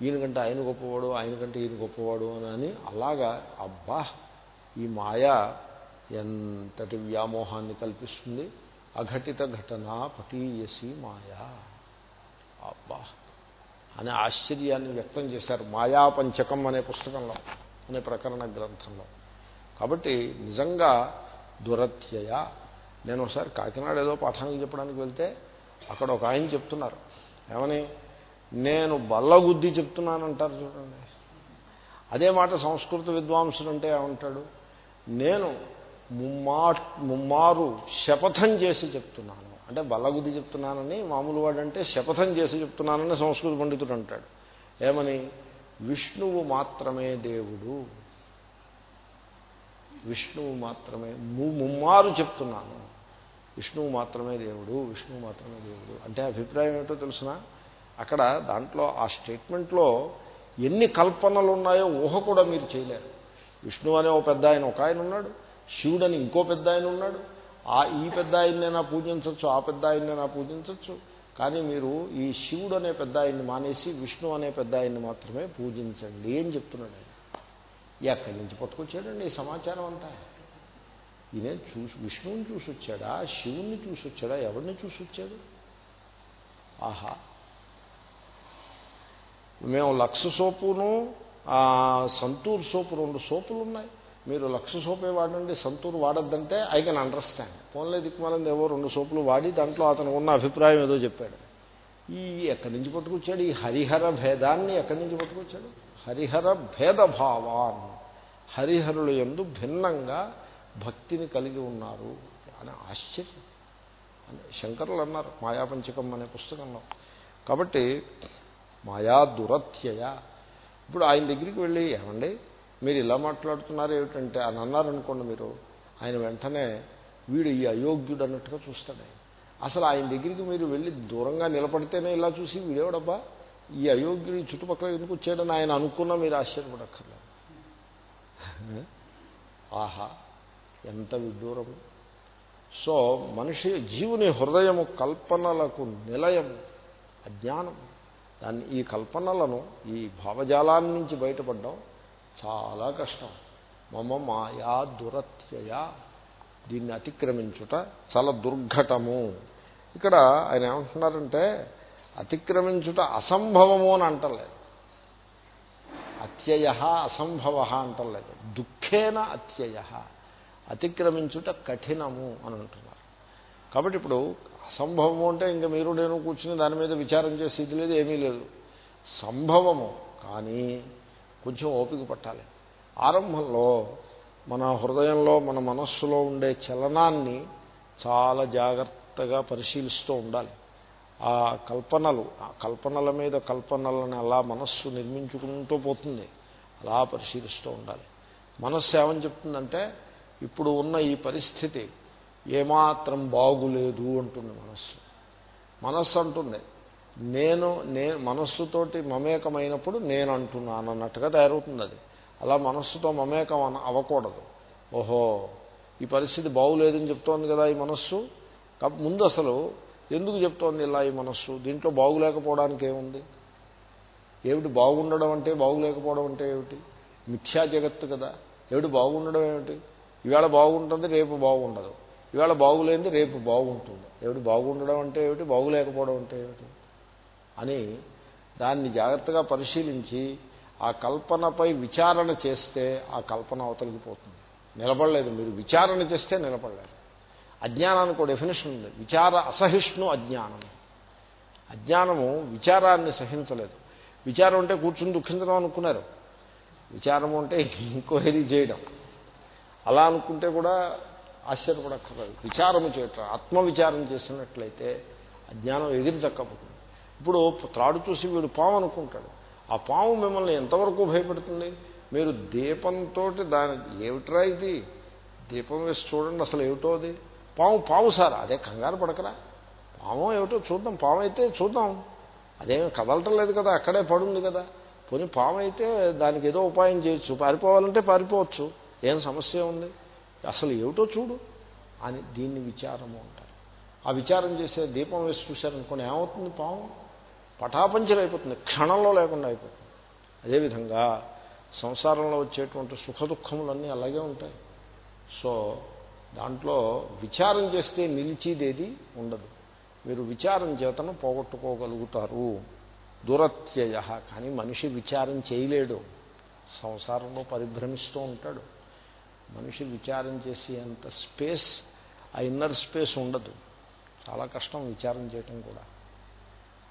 ఈయనకంటే ఆయన గొప్పవాడు ఆయనకంటే ఈయన గొప్పవాడు అని అలాగా అబ్బా ఈ మాయ ఎంతటి వ్యామోహాన్ని కల్పిస్తుంది. అఘటిత ఘటన పటీయసి మాయా. అబ్బా అనే ఆశ్చర్యాన్ని వ్యక్తం చేశారు మాయా పంచకం అనే పుస్తకంలో అనే ప్రకరణ గ్రంథంలో. కాబట్టి నిజంగా దురత్యయ నేను ఒకసారి కాకినాడ ఏదో పాఠానికి చెప్పడానికి వెళ్తే అక్కడ ఒక ఆయన చెప్తున్నారు. ఏమని? నేను బల్లగుద్ది చెప్తున్నానంటారు చూడండి. అదే మాట సంస్కృత విద్వాంసుడు అంటే ఏమంటాడు? నేను ముమ్మా ముమ్మారు శపథం చేసి చెప్తున్నాను. అంటే బల్లగుద్ది చెప్తున్నానని మామూలు వాడంటే శపథం చేసి చెప్తున్నానని సంస్కృత పండితుడు అంటాడు. ఏమని? విష్ణువు మాత్రమే దేవుడు. విష్ణువు మాత్రమే ముమ్మారు చెప్తున్నాను. విష్ణువు మాత్రమే దేవుడు విష్ణువు మాత్రమే దేవుడు. అంటే అభిప్రాయం ఏమిటో తెలుసిన? అక్కడ దాంట్లో ఆ స్టేట్మెంట్లో ఎన్ని కల్పనలు ఉన్నాయో ఊహ కూడా మీరు చేయలేరు. విష్ణువు అనే ఓ పెద్ద ఆయన ఒక ఆయన ఉన్నాడు శివుడని ఇంకో పెద్ద ఆయన ఉన్నాడు. ఆ ఈ పెద్ద ఆయన్నైనా పూజించవచ్చు ఆ పెద్ద ఆయన్నైనా పూజించవచ్చు కానీ మీరు ఈ శివుడు అనే పెద్ద ఆయన్ని మానేసి విష్ణు అనే పెద్ద ఆయన్ని మాత్రమే పూజించండి అని చెప్తున్నాడు ఆయన. ఎక్కడి నుంచి పట్టుకొచ్చాడండి ఈ సమాచారం అంతా? ఈయన చూసి విష్ణువుని చూసి వచ్చాడా శివుణ్ణి చూసి వచ్చాడా ఎవరిని చూసి వచ్చాడు ఆహా. మేము లక్ష సోపును సంతూర్ సోపు రెండు సోపులు ఉన్నాయి మీరు లక్ష సోపే వాడండి సంతూర్ వాడద్దంటే ఐ కెన్ అండర్స్టాండ్. ఫోన్లే దిక్కుమాలని ఏవో రెండు సోపులు వాడి దాంట్లో అతను ఉన్న అభిప్రాయం ఏదో చెప్పాడు. ఈ ఎక్కడి నుంచి పట్టుకొచ్చాడు? ఈ హరిహర భేదాన్ని ఎక్కడి నుంచి పట్టుకొచ్చాడు? హరిహర భేదభావాన్ హరిహరుల ఎందు భిన్నంగా భక్తిని కలిగి ఉన్నారు అని ఆశ్చర్యం. శంకరులు అన్నారు మాయాపంచకం అనే పుస్తకంలో. కాబట్టి మాయా దురత్యయ ఇప్పుడు ఆయన దగ్గరికి వెళ్ళి ఏమండి మీరు ఇలా మాట్లాడుతున్నారు ఏమిటంటే అని అన్నారనుకోండి మీరు ఆయన వెంటనే వీడు ఈ అయోగ్యుడు అన్నట్టుగా చూస్తాడు అసలు ఆయన దగ్గరికి మీరు వెళ్ళి దూరంగా నిలబడితేనే ఇలా చూసి వీడేవాడబ్బా? ఈ అయోగ్యుడు చుట్టుపక్కల ఎందుకు వచ్చాడని ఆయన అనుకున్నా మీరు ఆశ్చర్యపడక్కర్లేదు. ఆహా ఎంత విదూరము సో మనిషి జీవుని హృదయము కల్పనలకు నిలయము అజ్ఞానం. దాన్ని ఈ కల్పనలను ఈ భావజాలాన్ని నుంచి బయటపడడం చాలా కష్టం. మమ మాయా దురత్యయ. దీన్ని అతిక్రమించుట చాలా దుర్ఘటము. ఇక్కడ ఆయన ఏమంటున్నారంటే అతిక్రమించుట అసంభవము అని అంటలేదు. అత్యయ అసంభవ అంటలేదు. దుఃఖేన అత్యయ. అతిక్రమించుట కఠినము అని అంటున్నారు. కాబట్టి ఇప్పుడు అసంభవము అంటే ఇంకా మీరు నేను కూర్చుని దాని మీద విచారం చేసేది లేదు ఏమీ లేదు. సంభవము కానీ కొంచెం ఓపిక పట్టాలి. ఆరంభంలో మన హృదయంలో మన మనస్సులో ఉండే చలనాన్ని చాలా జాగ్రత్తగా పరిశీలిస్తూ ఉండాలి. ఆ కల్పనలు ఆ కల్పనల మీద కల్పనలను అలా మనస్సు నిర్మించుకుంటూ పోతుంది. అలా పరిశీలిస్తూ ఉండాలి. మనస్సు ఏమని చెప్తుందంటే ఇప్పుడు ఉన్న ఈ పరిస్థితి ఏమాత్రం బాగులేదు అంటుంది మనస్సు. మనస్సు అంటుంది. నేను నే మనస్సుతోటి మమేకమైనప్పుడు నేను అంటున్నాను అన్నట్టుగా తయారవుతుంది అది. అలా మనస్సుతో మమేకం అవ్వకూడదు. ఓహో ఈ పరిస్థితి బాగులేదని చెప్తోంది కదా ఈ మనస్సు. ముందు అసలు ఎందుకు చెప్తోంది ఇలా ఈ మనస్సు? దీంట్లో బాగులేకపోవడానికి ఏముంది? ఏమిటి బాగుండడం అంటే బాగులేకపోవడం అంటే ఏమిటి? మిథ్యా జగత్తు కదా. ఏమిటి బాగుండడం ఏమిటి? ఇవాళ బాగుంటుంది రేపు బాగుండదు. ఇవాళ బాగులేనిది రేపు బాగుంటుంది. ఏమిటి? బాగుండడం అంటే ఏమిటి? బాగులేకపోవడం అంటే ఏమిటి? అని దాన్ని జాగ్రత్తగా పరిశీలించి ఆ కల్పనపై విచారణ చేస్తే ఆ కల్పన అవతలికి పోతుంది నిలబడలేదు. మీరు విచారణ చేస్తే నిలబడలేదు అజ్ఞానానికి ఒక డెఫినేషన్ ఉంది. విచార అసహిష్ణు అజ్ఞానం. అజ్ఞానము విచారాన్ని సహించలేదు. విచారం అంటే కూర్చుని దుఃఖించడం అనుకున్నారు. విచారము అంటే ఇంక్వైరీ చేయడం. అలా అనుకుంటే కూడా ఆశ్చర్యపడక్కర్లేదు. విచారము చేయటం ఆత్మవిచారం చేసినట్లయితే అజ్ఞానం ఎగిరి చక్కపోతుంది ఇప్పుడు త్రాడు చూసి వీడు పాము అనుకుంటాడు. ఆ పాము మిమ్మల్ని ఎంతవరకు భయపెడుతుంది? మీరు దీపంతో దాని ఏమిట్రా ఇది? దీపం వేసి చూడండి అసలు ఏమిటో అది? పాము పాము సార్? అదే కంగారు పడకరా. పాము ఏమిటో చూద్దాం. పాము అయితే చూద్దాం. అదేమి కదలటం లేదు కదా అక్కడే పడుంది కదా. పోనీ పాము అయితే దానికి ఏదో ఉపాయం చేయొచ్చు. పారిపోవాలంటే పారిపోవచ్చు. ఏం సమస్య ఉంది? అసలు ఏమిటో చూడు అని దీన్ని విచారము అంటారు. ఆ విచారం చేసే దీపం వేసి చూశారనుకోండి ఏమవుతుంది పాము పటాపంచలైపోతుంది అయిపోతుంది క్షణంలో లేకుండా అయిపోతుంది. అదేవిధంగా సంసారంలో వచ్చేటువంటి సుఖ దుఃఖములన్నీ అలాగే ఉంటాయి. సో దాంట్లో విచారం చేస్తే నిలిచేదేది ఉండదు. మీరు విచారం చేతను పోగొట్టుకోగలుగుతారు. దురత్యయ. కానీ మనిషి విచారం చేయలేడు. సంసారంలో పరిభ్రమిస్తూ ఉంటాడు. మనిషి విచారం చేసే అంత స్పేస్ ఆ ఇన్నర్ స్పేస్ ఉండదు. చాలా కష్టం విచారం చేయటం కూడా.